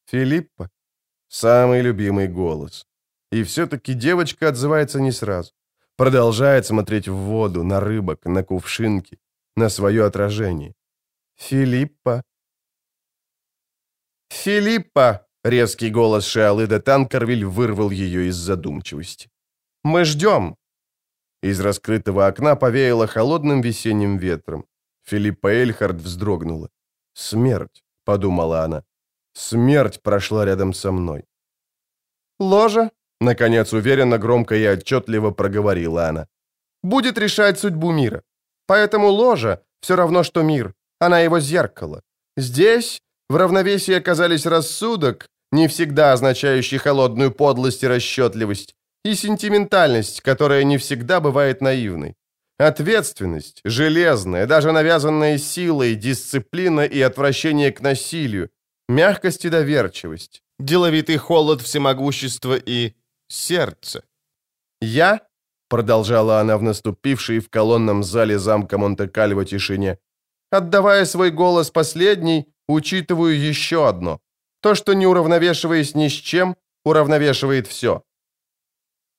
Филиппа — самый любимый голос. И все-таки девочка отзывается не сразу. Продолжает смотреть в воду, на рыбок, на кувшинки, на свое отражение. Филиппа. Филиппа! Резкий голос Шиалы де Танкервиль вырвал ее из задумчивости. «Мы ждем!» Из раскрытого окна повеяло холодным весенним ветром. Филиппа Эльхард вздрогнула. «Смерть!» — подумала она. «Смерть прошла рядом со мной». «Ложа!» — наконец уверенно, громко и отчетливо проговорила она. «Будет решать судьбу мира. Поэтому ложа — все равно, что мир. Она его зеркало. Здесь в равновесии оказались рассудок, не всегда означающий холодную подлость и расчетливость, и сентиментальность, которая не всегда бывает наивной. Ответственность, железная, даже навязанная силой, дисциплина и отвращение к насилию, мягкость и доверчивость, деловитый холод всемогущества и сердце. «Я», — продолжала она в наступившей в колонном зале замка Монте-Кальво тишине, Отдавая свой голос последний, учитываю еще одно. То, что не уравновешиваясь ни с чем, уравновешивает все.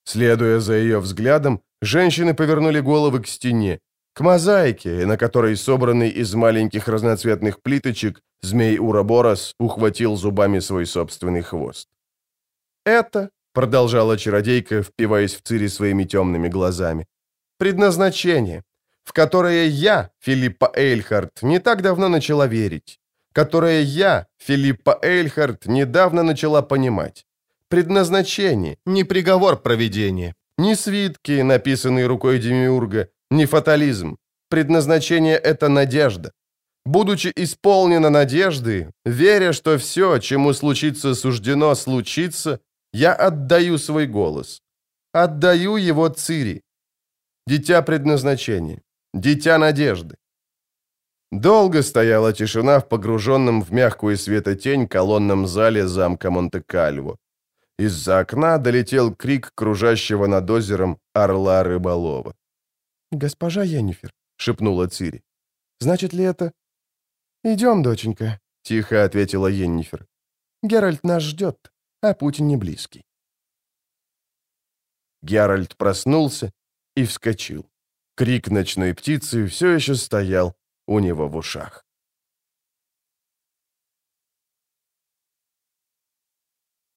Следуя за ее взглядом, женщины повернули головы к стене, к мозаике, на которой собранный из маленьких разноцветных плиточек змей Ураборос ухватил зубами свой собственный хвост. «Это», — продолжала чародейка, впиваясь в Цири своими темными глазами, — «предназначение в которое я, Филиппа Эйльхарт, не так давно начала верить, которое я, Филиппа Эйльхарт, недавно начала понимать. Предназначение, не приговор проведения, не свитки, написанные рукой Демиурга, не фатализм. Предназначение — это надежда. Будучи исполнена надежды, веря, что все, чему случится суждено случиться, я отдаю свой голос. Отдаю его Цири. Дитя предназначения. Дитя надежды. Долго стояла тишина в погруженном в мягкую светотень колонном зале замка Монте-Кальво. Из-за окна долетел крик кружащего над озером орла рыболова. «Госпожа Йеннифер», — шепнула Цири. «Значит ли это...» «Идем, доченька», — тихо ответила Йеннифер. «Геральт нас ждет, а путь не близкий». Геральт проснулся и вскочил. Крик ночной птицы все еще стоял у него в ушах.